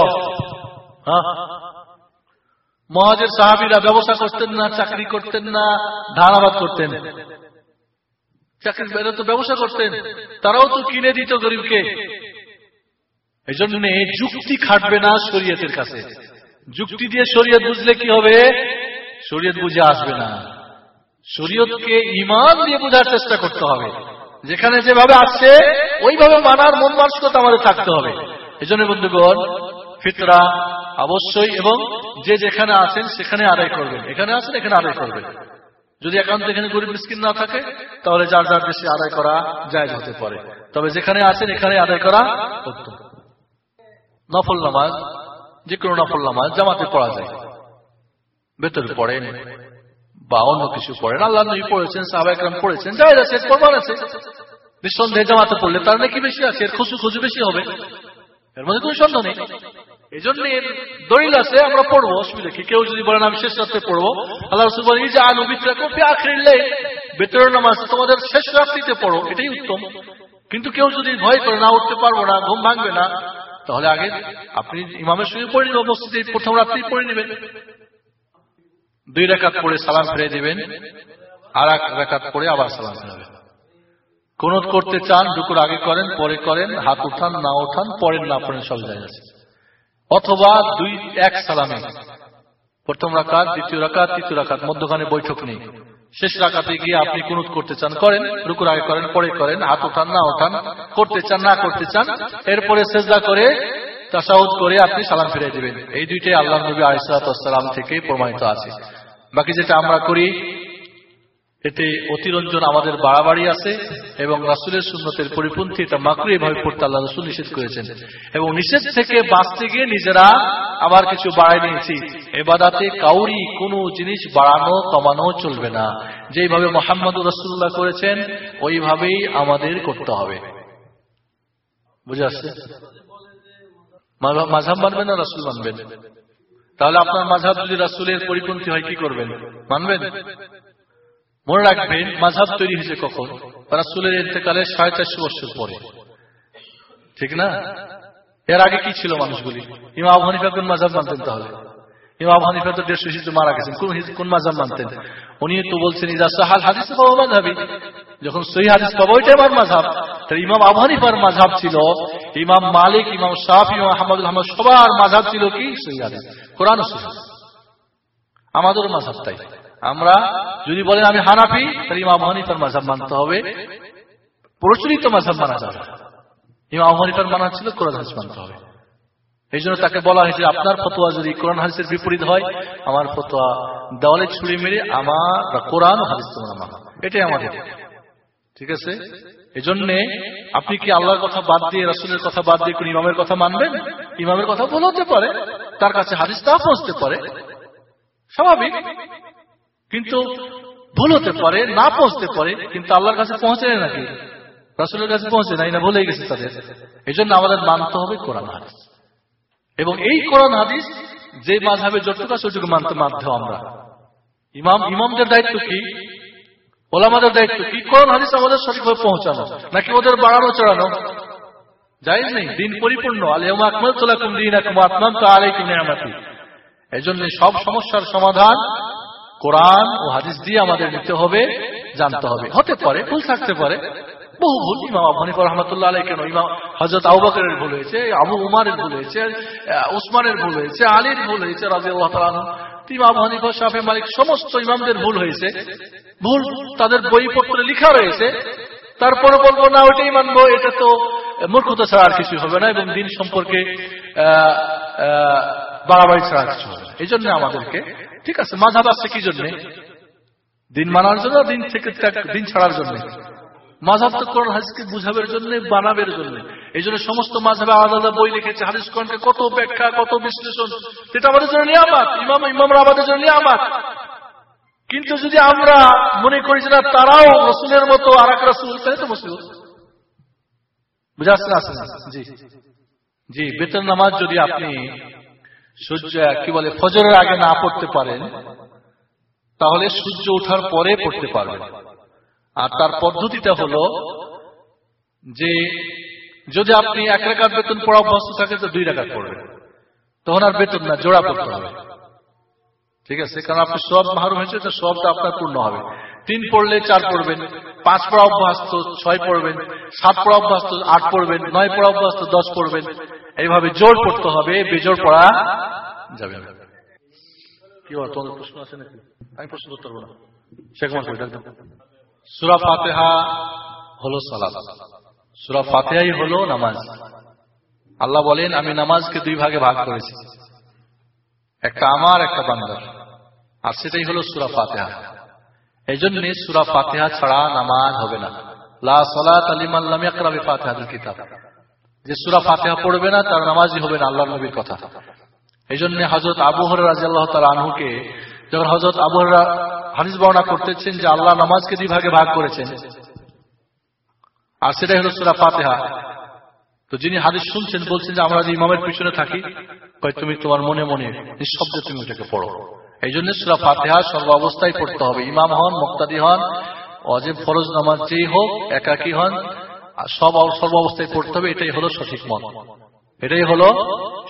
হ্যাঁ? মহাজের সাহাবিরা ব্যবসা করতেন না, চাকরি করতেন না, ধান আবাদ করতেন। চাকরি এরা তো ব্যবসা করতেন, তারাও তো কিনে দিত গরিবকে। এই জন্য যুক্তি খাটবে না শরীয়তের কাছে। যুক্তি দিয়ে শরীয়ত বুঝলে কি হবে? শরীয়ত বুঝে আসবে না। শরীয়তকে ইমান দিয়ে বোঝার চেষ্টা করতে হবে। যেখানে যেভাবে আসছে, ওইভাবে মানার মন মানসিকতা আমাদের থাকতে হবে। এই জন্য বন্ধুগণ, ফিতরা অবশ্যই এবং যে যেখানে আছেন সেখানে আদায় করবেন। এখানে আছেন, এখানে আদায় করবেন। যদি একান্ত এখানে গরিব মিসকিন না থাকে, তাহলে যার যার দেশে আদায় করা জায়জ হতে পারে। তবে যেখানে আছেন এখানে আদায় করা উত্তম। নফল নামাজ যে কোনো নফল নামাজ জামাতে পড়া যায়। ভেতরে পড়েন বা অন্য কিছু পড়েন। আল্লাহ নবী পড়েছেন সাহাবাহাম পড়েছেন, যাই আছে প্রমাণ আছে। নিঃসন্দেহে জামাতে পড়লে তার নাকি বেশি আছে, এর খুশু খুশু বেশি হবে। এর মধ্যে কোনো সন্দেহ নেই। এই জন্য এর দলিল আছে, আমরা পড়ব, অসুবিধা কি? কেউ যদি বলেন, আমি শেষ রাত্রে পড়ব। আল্লাহ রসুল নামাজ তোমাদের শেষ রাত্রিতে পড়ো, এটাই উত্তম। কিন্তু কেউ যদি ভয় করে, না উঠতে পারব না, ঘুম ভাঙবে না, তাহলে আগে আপনি ইমামের সঙ্গে পড়ে নিবেন মসজিদে প্রথম রাত্রি পড়ে নেবেন। দুই রেখাত পড়ে সালাম ফিরে দিবেন আর এক রেখাত পড়ে আবার সালাম ফিরাবেন। কোন করতে চান দুপুর আগে করেন, পরে করেন, হাত উঠান, না উঠান পরেন না পড়েন, সব জায়গা আছে। অথবা দুই, এক সালামে। প্রথম রাকাত, দ্বিতীয় রাকাত, তৃতীয় রাকাত, মধ্যখানে বৈঠক নেই। শেষ রাখাতে গিয়ে আপনি কুনুত করতে চান, করেন, রুকুর আগে করেন, পরে করেন, হাত উঠান না ওঠান, করতে চান, না করতে চান, এরপরে সেজদা করে, তাসাউদ করে আপনি সালাম ফিরে দিবেন। এই দুইটাই আল্লাহ নবী আলিসালাম থেকে প্রমাণিত আছে। বাকি যেটা আমরা করি এতে অতিরঞ্জন আমাদের বাড়াবাড়ি আছে এবং রাসুলের সুন্নতের পরিপন্থী এটা মাকড়ু এভাবে পড়তে আল্লাহ রসুল নিষেধ করেছেন। এবং নিষেধ থেকে বাঁচতে গিয়ে নিজেরা আবার কিছু বাড়াই নিয়েছি। এবাদাতে কাউরি কোনো জিনিস বাড়ানো, কমানো চলবে না। যেভাবে মোহাম্মদ রসুল্লাহ করেছেন, ওইভাবেই আমাদের করতে হবে। বুঝে আসছে? মাঝাব মানবেন না রাসুল মানবেন? তাহলে আপনার মাঝাব যদি রাসুলের পরিপন্থী হয়, কি করবেন? মানবেন? মনে রাখবেন মাঝাব তৈরি হয়েছে কখন? রাসুলের ইন্তেকালের সাড়ে চারশো বছর পরে। ঠিক না? এর আগে কি ছিল মানুষগুলি? ইমা আবু কোন মাঝাব মানতেন তাহলে? ইমা তো দেড়শো মারা গেছেন, কোন কোন মাঝাব মানতেন? উনি তো বলছেন সাহাল হাদিস পাবো মাঝাবি যখন সহি হাদিস পাবো, ওইটাই আমার মাঝাব তাহলে ইমাম আবু মাঝাব ছিল, ইমাম মালিক, ইমাম শাহ ইমাম আহমদ আহমদ সবার মাঝাব ছিল কি? সহি হাদিস। কোরআন আমাদেরও মাঝাব তাই। আমরা যদি বলেন আমি হানাফি, তাহলে ইমাম হানিফার মাঝাব মানতে হবে। প্রচলিত মাঝাব মানা যাবে ইমাম হানিফার মানা ছিল, কোরআন হাদিস মানতে হবে। এই জন্য তাকে বলা হয়েছে, আপনার ফতোয়া যদি কোরআন হাদিসের বিপরীত হয়, আমার ফতোয়া দেওয়ালে ছুড়ে মেরে আমার কোরআন হাদিস তোমরা মানা। এটাই আমাদের। ঠিক আছে? এজন্যে আপনি কি আল্লাহর কথা বাদ দিয়ে, রাসুলের কথা বাদ দিয়ে কোন ইমামের কথা মানবেন? ইমামের কথা বলে হতে পারে, তার কাছে হাদিস তা পৌঁছতে পারে। স্বাভাবিক। কিন্তু ভুল হতে পারে, না পৌঁছতে পারে, কিন্তু আল্লাহর কাছে পৌঁছে নাকি? রাসুলের কাছে পৌঁছে নাই না ভুলে গেছে তাদের। এই জন্য আমাদের মানতে হবে কোরআন হাদিস। এবং এই কোরআন হাদিস যে মাঝাবে আছে ওইটুকু মানতে বাধ্য আমরা। ইমাম, ইমামদের দায়িত্ব কি? ওলামাদের দায়িত্ব কি? কোরআন হাদিস আমাদের সঠিকভাবে পৌঁছানো, নাকি ওদের বাড়ানো, চড়ানো? যাই নেই, দিন পরিপূর্ণ। আলিয়াম আকমল তোলাকুম দিন আকুম আত্মান তো আলাইকুম নেয়ামাতি। এই জন্য সব সমস্যার সমাধান কোরআন ও হাদিস দিয়ে আমাদের নিতে হবে, জানতে হবে। হতে পারে, ভুল থাকতে পারে। বহু ভুল, ইমাম আবু রহমতুল্লাহ আলাই কেন ইমাম হজরত আবু বকরের ভুল হয়েছে, আবু উমারের ভুল হয়েছে উসমানের ভুল হয়েছে, আলীর ভুল হয়েছে রাজি আল্লাহ ইমাম হানিফা শাহে মালিক, সমস্ত ইমামদের ভুল হয়েছে। ভুল তাদের বইপত্রে লিখা রয়েছে। তারপরে বলব, না, ওইটাই মানবো, এটা তো মূর্খতা ছাড়া আর কিছু হবে না, এবং দিন সম্পর্কে বাড়াবাড়ি ছাড়া কিছু হবে এই জন্য আমাদেরকে ঠিক আছে মাঝাব আসছে কি জন্য? দিন মানার জন্য, দিন থেকে দিন ছাড়ার জন্য? মাঝাব তো কোরআন, হাদিসকে বুঝাবের জন্য, বানাবের জন্য। এই জন্য সমস্ত মাঝাবে আলাদা আলাদা বই লিখেছে, হাদিস কোরআনকে কত ব্যাখ্যা, কত বিশ্লেষণ। এটা আমাদের জন্য নিয়ামাত, ইমাম, ইমামরা আমাদের জন্য নিয়ামাত। কিন্তু যদি আমরা মনে করি যে না, তারাও রসুলের মতো আর এক রসুল তাই তো মুসলিম। বুঝে আসছে আসেন জি। জি বেতন নামাজ যদি আপনি সূর্য কি বলে, ফজরের আগে না পড়তে পারেন, তাহলে সূর্য ওঠার পরে পড়তে পারবেন। আর তার পদ্ধতিটা হলো যে, যদি আপনি এক রেখার বেতন পড়া অভ্যস্ত থাকে, তো দুই রেখাত পড়বেন। তখন আর বেতন না, জোড়া পড়তে হবে। ঠিক আছে? কারণ আপনি সব মাহরুম হয়েছে, তো সবটা আপনার পূর্ণ হবে। তিন পড়লে চার পড়বেন, পাঁচ পড়া অভ্যাস ছয় পড়বেন, সাত পড়া অভ্যাস আট পড়বেন, নয় পড়া অভ্যাস দশ পড়বেন এইভাবে জোর পড়তে হবে বেজোর পড়া যাবে কি বল তোমাদের প্রশ্ন আছে নাকি? আমি প্রশ্ন করতে পারব না। শেখ মাসুদ সুরা ফাতেহা হলো সালাদ সুরা ফাতেহাই হলো নামাজ। আল্লাহ বলেন আমি নামাজকে দুই ভাগে ভাগ করেছি। একটা আমার একটা বান্দার। আর সেটাই হলো সুরা ফাতেহা। এই জন্য সুরা ফাতেহা ছাড়া নামাজ হবে না। লা সলাত আলিমাল্লাম আকরাবি ফাতেহাদুল কিতাব। যে সুরা ফাতেহা পড়বে না, তার নামাজই হবে না আল্লাহ নবীর কথা। এই জন্য হজরত আবুহর রাজি আল্লাহ তাল আনহুকে যখন হজরত আবুহরা হাদিস বর্ণনা করতেছেন যে আল্লাহ নামাজকে দুই ভাগে ভাগ করেছেন, আর সেটাই হলো সুরা ফাতেহা। তো যিনি হাদিস শুনছেন, বলছেন যে আমরা যে ইমামের পিছনে থাকি তুমি তোমার মনে মনে নিঃশব্দে তুমি ওটাকে পড়ো। এই জন্য সুরা ফাতেহা সর্ব অবস্থায় পড়তে হবে। ইমাম হন, মুক্তাদি হন, অজেব ফরজ নামাজ যেই হোক, একাকি হন সব সর্ব অবস্থায় পড়তে হবে, এটাই হলো সঠিক মত। এটাই হলো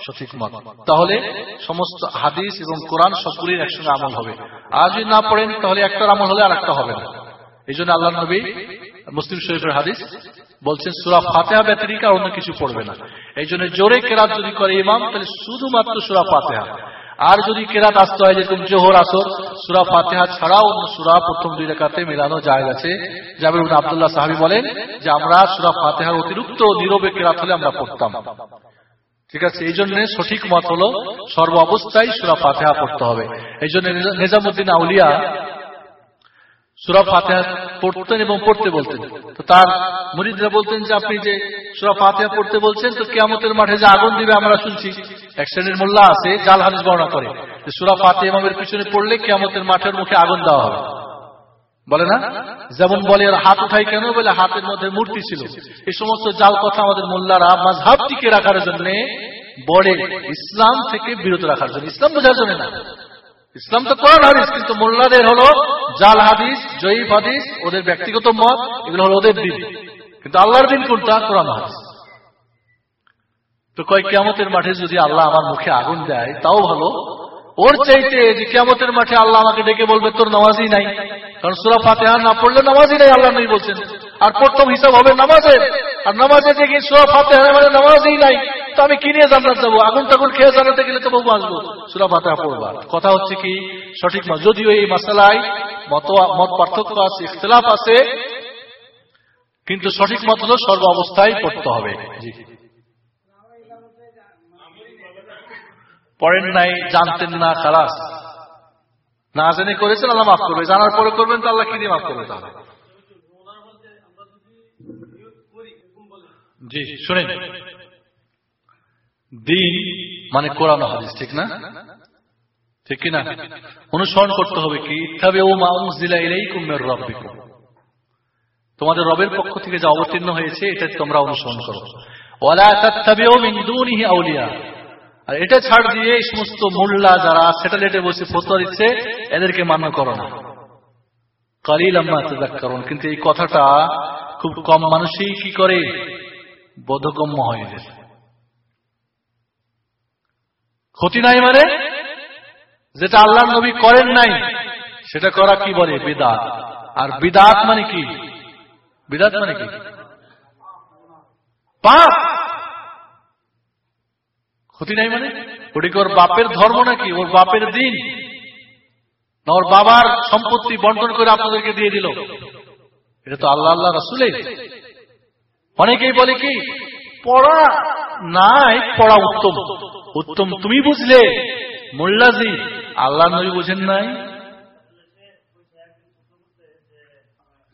সঠিক মত। তাহলে সমস্ত হাদিস এবং কোরআন সবগুলির একসঙ্গে আমল হবে। আর যদি না পড়েন, তাহলে একটার আমল হলে আর একটা হবে না। এই জন্য আল্লাহ নবী মুসলিম শরীফের হাদিস বলছেন, সুরা ফাতেহা ব্যতিরিক আর অন্য কিছু পড়বে না। এই জন্য জোরে কেরাত যদি করে ইমাম, তাহলে শুধুমাত্র সুরা ফাতেহা। আর যদি কেরাত আসতে হয়, যেরকম জোহর আসর, সুরা ফাতেহা ছাড়াও অন্য সুরা প্রথম দুই রেখাতে মেলানো যায় আছে। জাবির আবদুল্লাহ সাহাবি বলেন যে, আমরা সুরা ফাতেহার অতিরিক্ত নীরবে কেরাত হলে আমরা পড়তাম। ঠিক আছে, এই জন্য সঠিক মত হলো, সর্ব অবস্থায় সুরা ফাতেহা পড়তে হবে। এই জন্য নিজামুদ্দিন আউলিয়া সুরা ফাতেহা পড়তেন এবং পড়তে বলতেন। তো তার মুরিদরা বলতেন যে, আপনি যে সুরা ফাতেহা পড়তে বলছেন, তো কেয়ামতের মাঠে যে আগুন দিবে আমরা শুনছি। এক শ্রেণির মোল্লা আছে, জাল হাদিস বর্ণনা করে। যে সুরা ফাতে ইমামের পিছনে পড়লে কেয়ামতের মাঠের মুখে আগুন দেওয়া হবে। বলে না? যেমন বলে আর হাত উঠাই কেন? বলে, হাতের মধ্যে মূর্তি ছিল। এই সমস্ত জাল কথা আমাদের মোল্লারা মাঝহাব টিকে রাখার জন্য বলে ইসলাম থেকে বিরত রাখার জন্য। ইসলাম বোঝার জন্য না। ইসলাম তো কোরআন হাদিস, কিন্তু মোল্লাদের হলো জাল হাদিস, জয়ীফ হাদিস, ওদের ব্যক্তিগত মত, এগুলো হলো ওদের দিন। কিন্তু আল্লাহর দিন কোনটা? কোরআন হাদিস। তো কয় কেমতের মাঠে যদি আল্লাহ আমার মুখে আগুন দেয়, তাও ভালো। ওর চাইতে যে কেমতের মাঠে আল্লাহ আমাকে ডেকে বলবে, তোর নামাজই নাই। কারণ সুরা ফাতেহা না পড়লে নামাজই নাই, আল্লাহ নেই বলছেন। আর প্রথম হিসাব হবে নামাজের। আর নামাজে যে সুরা ফাতেহা মানে নামাজই নাই। তো আমি কি নিয়ে জান্নাত যাব? আগুন টাগুন খেয়ে জানাতে গেলে তো বাবু আসব। সুরা ফাতেহা পড়বা। কথা হচ্ছে কি, সঠিক যদিও এই মাসালায় মত মত পার্থক্য আছে, ইখতলাফ আছে, কিন্তু সঠিক মত হলো সর্ব অবস্থায় পড়তে হবে। পড়েন নাই, জানতেন না, খালাস। না জেনে করেছেন, আল্লাহ মাফ করবে। জানার পরে করবেন তো আল্লাহ কি দিয়ে মাফ করবে তাহলে? জি, শুনেন। দিন মানে কোরআন হাদিস, ঠিক না? ঠিক কিনা? অনুসরণ করতে হবে কি? ও রাব্বিকুম। তোমাদের রবের পক্ষ থেকে যা অবতীর্ণ হয়েছে, এটা তোমরা অনুসরণ করো। দুনিহি আউলিয়া। আর এটা ছাড় দিয়ে এই সমস্ত মোল্লা যারা স্যাটেলাইটে বসে ফতোয়া দিচ্ছে, এদেরকে মান্য করো না। কালিল আম্মা তাজাক্কারুন কিন্তু এই কথাটা খুব কম মানুষই কি করে? বোধগম্য হয় এদের। ক্ষতি নাই মানে? যেটা আল্লাহ নবী করেন নাই, সেটা করা কি বলে? বিদাত। আর বিদাত মানে কি? বিদাত মানে কি? পাপ! ক্ষতি নাই মানে? ওটা ওর বাপের ধর্ম নাকি? ওর বাপের দিন। না, ওর বাবার সম্পত্তি বন্টন করে আপনাদেরকে দিয়ে দিল। এটা তো আল্লাহ আল্লাহ রাসুলে অনেকেই বলে কি, পড়া নাই পড়া উত্তম। উত্তম তুমি বুঝলে। মোল্লাজি আল্লাহ নবী বুঝেন নাই?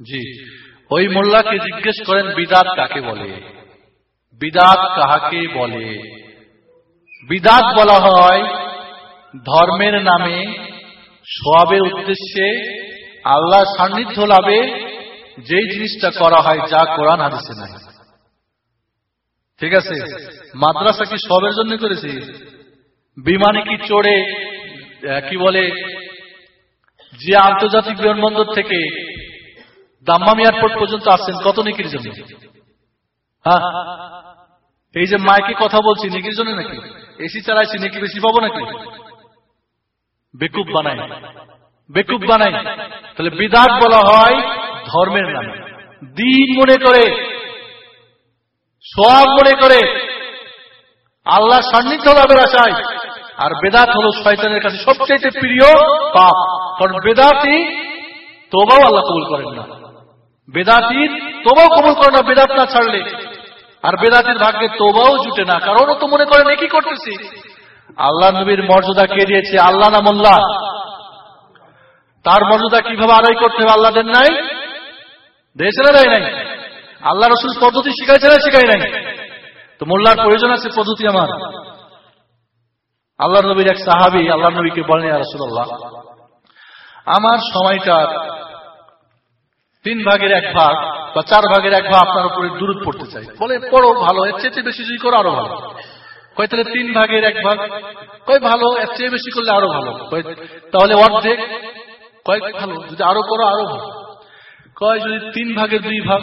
জি, ওই মোল্লাকে জিজ্ঞেস করেন, বিদাত কাকে বলে? বিদাত কাহাকে বলে? বিদাত বলা হয় ধর্মের নামে সোয়াবের উদ্দেশ্যে আল্লাহ সান্নিধ্য লাভে যেই জিনিসটা করা হয়, যা কোরআন হাদিসে নাই। ঠিক আছে? মাদ্রাসা কি সবের জন্য করেছি? বিমানে কি চড়ে কি বলে, যে আন্তর্জাতিক বিমানবন্দর থেকে দাম্মাম এয়ারপোর্ট পর্যন্ত আসছেন, কত নিকির জন্য? হ্যাঁ? এই যে মাইকে কথা বলছি, নিকির জন্য নাকি? এসি চালাইছি, নাকি বেশি পাবো নাকি? বেকুব বানাই বেকুব বানাই তাহলে বিদাত বলা হয় ধর্মের নামে। দিন মনে করে সোয়াব মনে করে। আল্লাহ সান্নিধ্য লাভের আশায়। আর বেদাত হলো শয়তানের কাছে সবচেয়ে প্রিয় পাপ। কারণ বেদাতি তোবাও আল্লাহ কবুল করেন না। বেদাতির তোবাও কবুল করে না বেদাত না ছাড়লে। আর বেদাতির ভাগ্যে তোবাও জুটে না। কারণ ও তো মনে করেন একই করতেছি? আল্লাহ নবীর মর্যাদা কে দিয়েছে? আল্লাহ না মোল্লা? তার মর্যাদা কীভাবে আদায় করতে হবে আল্লাহ দেন নাই? না দেয় নাই? আল্লাহ রসুল পদ্ধতি শিখাইছে না শিখাই নাই? তো মোল্লার প্রয়োজন আছে পদ্ধতি আমার। আল্লাহ নবীর এক সাহাবি আল্লাহ নবীকে বলেন রসুল্লাহ আমার সময়টা তিন ভাগের এক ভাগ বা চার ভাগের এক ভাগ আপনার উপরে দূরত পড়তে চাই। বলে, পড়ো, ভালো, এর চেয়ে বেশি যদি করো, আরও ভালো। কয়, তাহলে তিন ভাগের এক ভাগ। কয়, ভালো, এর চেয়ে বেশি করলে আরও ভালো। তাহলে অর্ধেক। কয়, ভালো, যদি আরও করো, আরও ভালো। কয় যদি তিন ভাগের দুই ভাগ?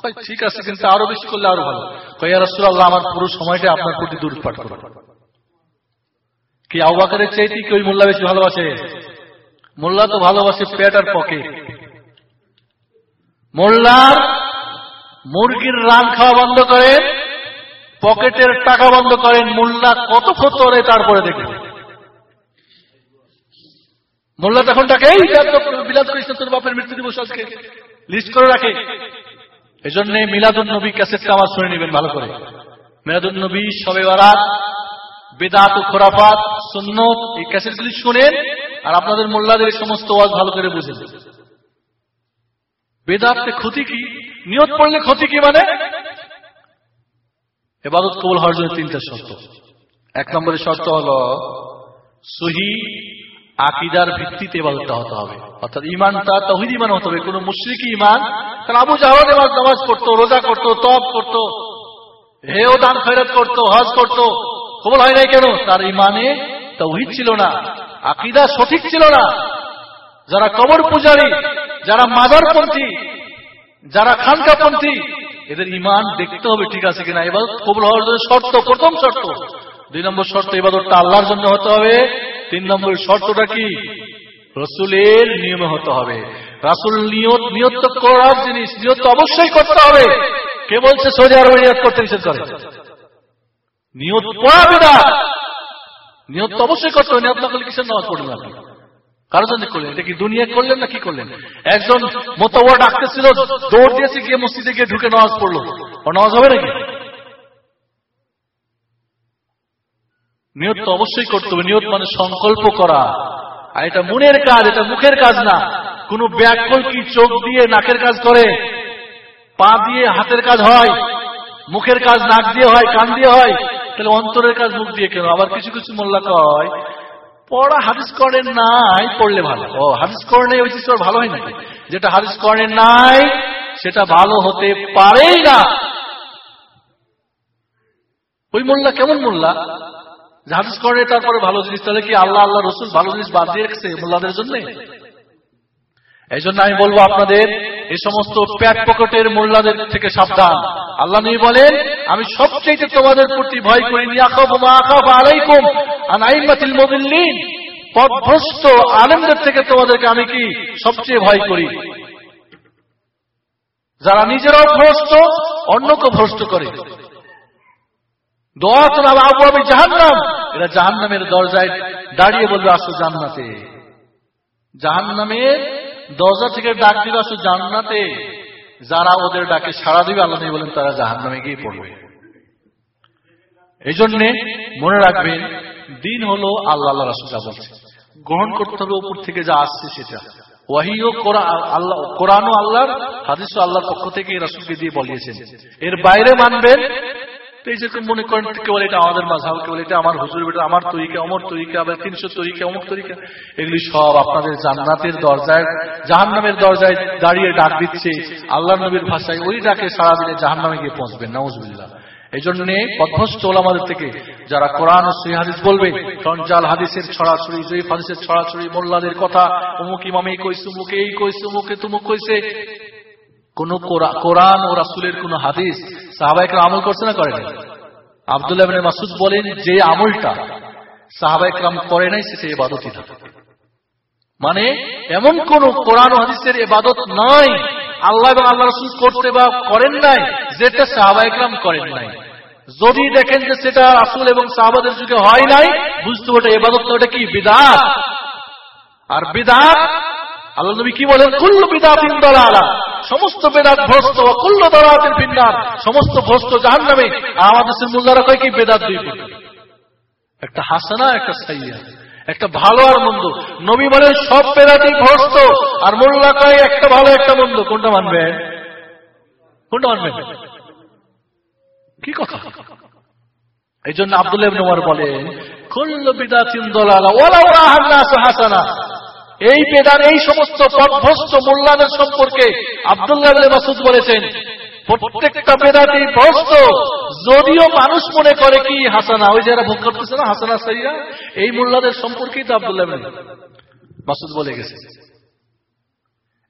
কয়, ঠিক আছে, কিন্তু আরও বেশি করলে আরও ভালো। কয় রাসুল্লাহ আমার পুরো সময়টা আপনার প্রতি দূর পাঠ করো। কি আবাকারের চাইতে কি ওই মোল্লা বেশি ভালোবাসে? মোল্লা তো ভালোবাসে পেট আর পকেট। মোল্লার মুরগির রান খাওয়া বন্ধ করেন, পকেটের টাকা বন্ধ করেন, মোল্লা কত ফতরে তারপরে দেখবেন মোল্লা তখন তাকে, এই বিলাদ করিস তোর বাপের মৃত্যু দিবস আজকে। লিস্ট করে রাখে। এই জন্য মিলাদুল নবী ক্যাসেটটা আমার শুনে নেবেন ভালো করে। মেয়াদুল নবী সবে বারাত বেদাত ও খোরাফাত, সুন্নত, এই ক্যাসেটগুলি শুনেন, আর আপনাদের মোল্লাদের সমস্ত ওয়াজ ভালো করে বুঝেন। বেদাতে ক্ষতি কি? নিয়ত পড়লে ক্ষতি কি মানে? এবাদত কবুল হওয়ার জন্য তিনটা শর্ত। এক নম্বরের শর্ত হল, সহি আকিদার ভিত্তিতে এবাদতটা হতে হবে। অর্থাৎ ইমানটা তহিদ ইমান হতে হবে। কোন মুশ্রিকি ইমান কারণ আবু জাহাজ এবার নামাজ করতো রোজা করতো তপ করতো হেও দান খৈরত করতো, হজ করতো। কবল হয় নাই কেন? তার ইমানে তৌহিদ ছিল না, আকিদা সঠিক ছিল না। যারা কবর পূজারী, যারা মাদারপন্থী যারা খানকাপন্থী, এদের ইমান দেখতে হবে ঠিক আছে কিনা। এবার কবুল হওয়ার জন্য শর্ত, প্রথম শর্ত। দুই নম্বর শর্ত, এবাদতটা আল্লাহর জন্য হতে হবে। তিন নম্বর শর্তটা কি? রসুলের নিয়মে হতে হবে। রাসুল নিয়ত নিয়ত করার জিনিস নিয়ত অবশ্যই করতে হবে। কে বলছে সৌদি আরবে নিয়ত করতে নিষেধ করে? নিয়ত পড়াবে না নিয়ত তো অবশ্যই করতে হবে, নিয়ত না করলে কিসের নামাজ পড়লেন আপনি? কারও জন্য করলেন? এটা কি দুনিয়া করলেন না কি করলেন? একজন মোতাবা ডাকতেছিল, দৌড় দিয়েছে, গিয়ে মসজিদে গিয়ে ঢুকে নামাজ পড়ল। নামাজ হবে নাকি? নিয়ত তো অবশ্যই করতে হবে নিয়ত মানে সংকল্প করা। আর এটা মনের কাজ এটা মুখের কাজ না। কোন ব্যাকল কি চোখ দিয়ে নাকের কাজ করে? পা দিয়ে হাতের কাজ হয়? মুখের কাজ নাক দিয়ে হয় কান দিয়ে হয়? তাহলে অন্তরের কাজ মুখ দিয়ে কেন? আবার কিছু কিছু মোল্লা কয় পড়া হাদিস করেন নাই পড়লে ভালো। ও হাদিস করে নেই ওই জিনিস ভালো হয় নাকি? যেটা হাদিস করেন নাই সেটা ভালো হতে পারেই না। ওই মোল্লা কেমন মোল্লা? হাদিস করে, তারপরে ভালো জিনিস, তাহলে কি আল্লাহ আল্লাহ, রসুল ভালো জিনিস বাদ দিয়ে রেখেছে মোল্লাদের জন্য? এই জন্য আমি বলব আপনাদের, এই সমস্ত প্যাট পকেটের মোল্লাদের থেকে সাবধান। আল্লাহ নবী বলেন, আমি সবচেয়ে তোমাদের প্রতি ভয় করি পথভ্রষ্ট আলেমদের থেকে তোমাদেরকে আমি কি সবচেয়ে ভয় করি? যারা নিজেরাও ভ্রষ্ট অন্যকে ভ্রষ্ট করে। দোয়া তো আবু আমি জাহান্নাম। এরা জাহান্নামের দরজায় দাঁড়িয়ে বলবে, আসো জান্নাতে। জাহান্নামের দরজা থেকে ডাক দিবে, আসো জান্নাতে। যারা ওদের ডাকে সাড়া দিবে, আল্লাহ বলেন, তারা জাহান নামে গিয়ে পড়বে। এই জন্যে মনে রাখবেন, দিন হলো আল্লাহ আল্লাহ রাসুল যা বলছে। গ্রহণ করতে হবে উপর থেকে যা আসছে সেটা। ওয়াহিও আল্লাহ কোরআন আল্লাহর হাদিস আল্লাহর পক্ষ থেকে রাসুলকে দিয়ে বলিয়েছেন। এর বাইরে মানবেন এই যে মনে করেন কেবল এটা আমাদের মাঝাব কেবল এটা আমার হুজুর বেটা আমার তরিকা অমর তরিকা আবার তিনশো তরিকা অমর তরিকা, এগুলি সব আপনাদের জান্নাতের দরজায় জাহান নামের দরজায় দাঁড়িয়ে ডাক দিচ্ছে আল্লাহ নবীর ভাষায়, ওই ডাকে সারা দিনে জাহান নামে গিয়ে পৌঁছবেন নওয়াজবিল্লাহ এই জন্য পথভস্ত আমাদের থেকে যারা কোরআন ও হাদিস বলবে কারণ জাল হাদিসের ছড়াছড়ি, জয়ীফ হাদিসের ছড়াছড়ি, মোল্লাদের কথা, অমুক ইমামে কইছে উমুকে এই কইছে উমুকে তুমুক কইছে কোন কোরআন ও রাসুলের কোন হাদিস সাহাবাইকরা আমল করছে না করে নাই আবদুল্লাহ মাসুদ বলেন, যে আমলটা সাহাবাইকরাম করে নাই, সেটা এবাদতই না। মানে এমন কোন কোরআন হাদিসের এবাদত নাই, আল্লাহ এবং আল্লাহ রসুল করতে বা করেন নাই, যেটা সাহাবাইকরাম করেন নাই। যদি দেখেন যে সেটা রাসুল এবং সাহাবাদের যুগে হয় নাই, বুঝতে ওটা এবাদত ওটা কি বিদাত? আর বিদাত, আল্লাহ নবী কি বলেন? কুল্ল বিদাতিন দলালা। সমস্ত বেদাত ভ্রষ্ট কুল্ল দলাতের ভিন্নার, সমস্ত ভ্রষ্ট জাহান নামে আমাদের মোল্লারা কয় কি? বেদাত দুই একটা হাসানা, একটা সাইয়া, একটা ভালো আর মন্দ। নবী বলেন, সব বেদাতি ভ্রষ্ট, আর মোল্লা কয়, একটা ভালো, একটা মন্দ। কোনটা মানবে? কোনটা মানবে? কি কথা? এই জন্য আব্দুল নোমার বলেন, কুল্ল বিদাতিন দলালা ওলা ওরা হাসানা। এই বেদান এই সমস্ত পথভ্রষ্ট মোল্লাদের সম্পর্কে আবদুল্লাহ মাসুদ বলেছেন, প্রত্যেকটা বেদাতি ভ্রষ্ট যদিও মানুষ মনে করে কি হাসানা, ওই যারা ভোগ করতেছে না, হাসানা সাইয়া এই মোল্লাদের সম্পর্কেই তো আবদুল্লাহ মাসুদ বলে গেছে।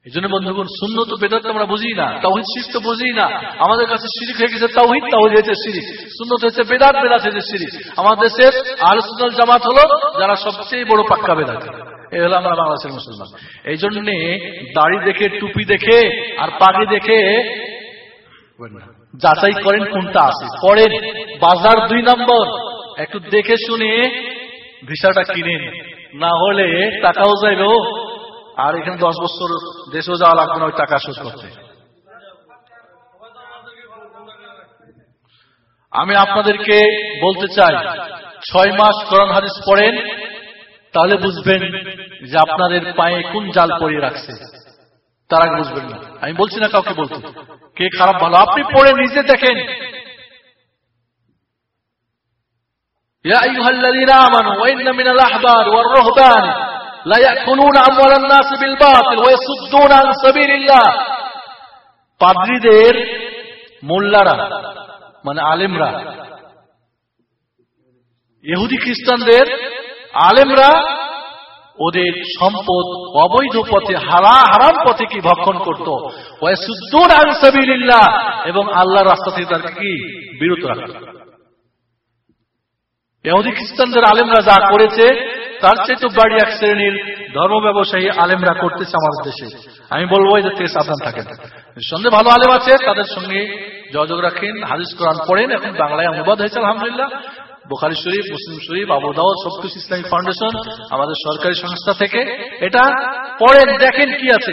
এই জন্য বন্ধুগণ শূন্য তো বেদাত আমরা বুঝি না, তাওহিদ শিখ তো বুঝি না, আমাদের কাছে শিরিক হয়ে গেছে তাওহিদ তাওহিদ হয়েছে শিরিক শূন্য হয়েছে বেদাত বেদাত হয়েছে শিরিক। আমাদের দেশের আলোচনার জামাত হলো যারা সবচেয়ে বড় পাক্কা বেদাত। এই হলো আমরা বাংলাদেশের মুসলমান। এই জন্য দাড়ি দেখে, টুপি দেখে আর পাগি দেখে যাচাই করেন কোনটা আছে পরেন বাজার দুই নম্বর, একটু দেখে শুনে ভিসাটা কিনেন। না হলে টাকাও যাইবে আর এখানে দশ বছর দেশেও যাওয়া লাগবে না, ওই টাকা শোধ করতে। আমি আপনাদেরকে বলতে চাই, ছয় মাস কোরআন হাদিস পড়েন তাহলে বুঝবেন যে আপনাদের পায়ে কোন জাল পরিয়ে রাখছে তার আগে বুঝবেন না আমি বলছি না কাউকে বলতে কে খারাপ ভালো আপনি পড়ে নিজে দেখেন يا أيها الذين آمنوا وإن من الأحبار والرهبان لا يأكلون أموال الناس بالباطل ويصدون عن سبيل الله পাদ্রীদের মোল্লারা মানে আলেমরা ইহুদি খ্রিস্টানদের আলেমরা ওদের সম্পদ অবৈধ পথে হারা হারাম পথে কি ভক্ষণ করতো? এবং আল্লাহর রাস্তা থেকে তাদেরকে কি? বিরত রাখত। ইহুদি খ্রিস্টানদের আলেমরা যা করেছে, তার চেয়ে তো বাড়ি এক শ্রেণির ধর্ম ব্যবসায়ী আলেমরা করতেছে আমাদের দেশে আমি বলব এদের থেকে সাবধান থাকেন। সন্দেহ ভালো আলেম আছে, তাদের সঙ্গে যোগাযোগ রাখেন, হাদিস কোরআন পড়েন, এখন বাংলায় অনুবাদ হয়েছে, আলহামদুলিল্লাহ। বোখারি শরীফ, মুসলিম শরীফ, আবু দাউদ সবকুশ ইসলামী ফাউন্ডেশন আমাদের সরকারি সংস্থা থেকে। এটা পড়েন দেখেন কি আছে।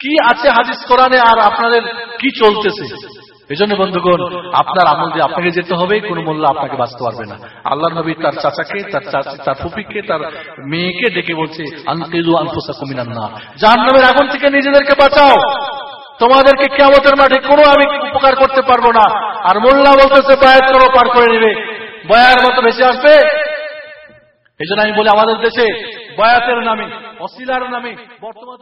কি আছে হাদিস কোরআনে আর আপনাদের কি চলতেছে? এই জন্য বন্ধুগণ, আপনার আমল দিয়ে আপনাকে যেতে হবে, কোন মোল্লা আপনাকে বাঁচতে পারবে না। আল্লাহ নবী তার চাচাকে, তার তার ফুপিকে তার মেয়েকে ডেকে বলছে না জাহান্নামের আগুন থেকে নিজেদেরকে বাঁচাও। তোমাদেরকে কেমতের মাঠে কোনো আমি উপকার করতে পারব না। আর মোল্লা বলতেছে, বায়াত করো, পার করে নেবে। বয়ার মতো ভেসে আসবে? এই জন্য আমি বলি আমাদের দেশে বয়াতের নামে, অশিলার নামে, বর্তমান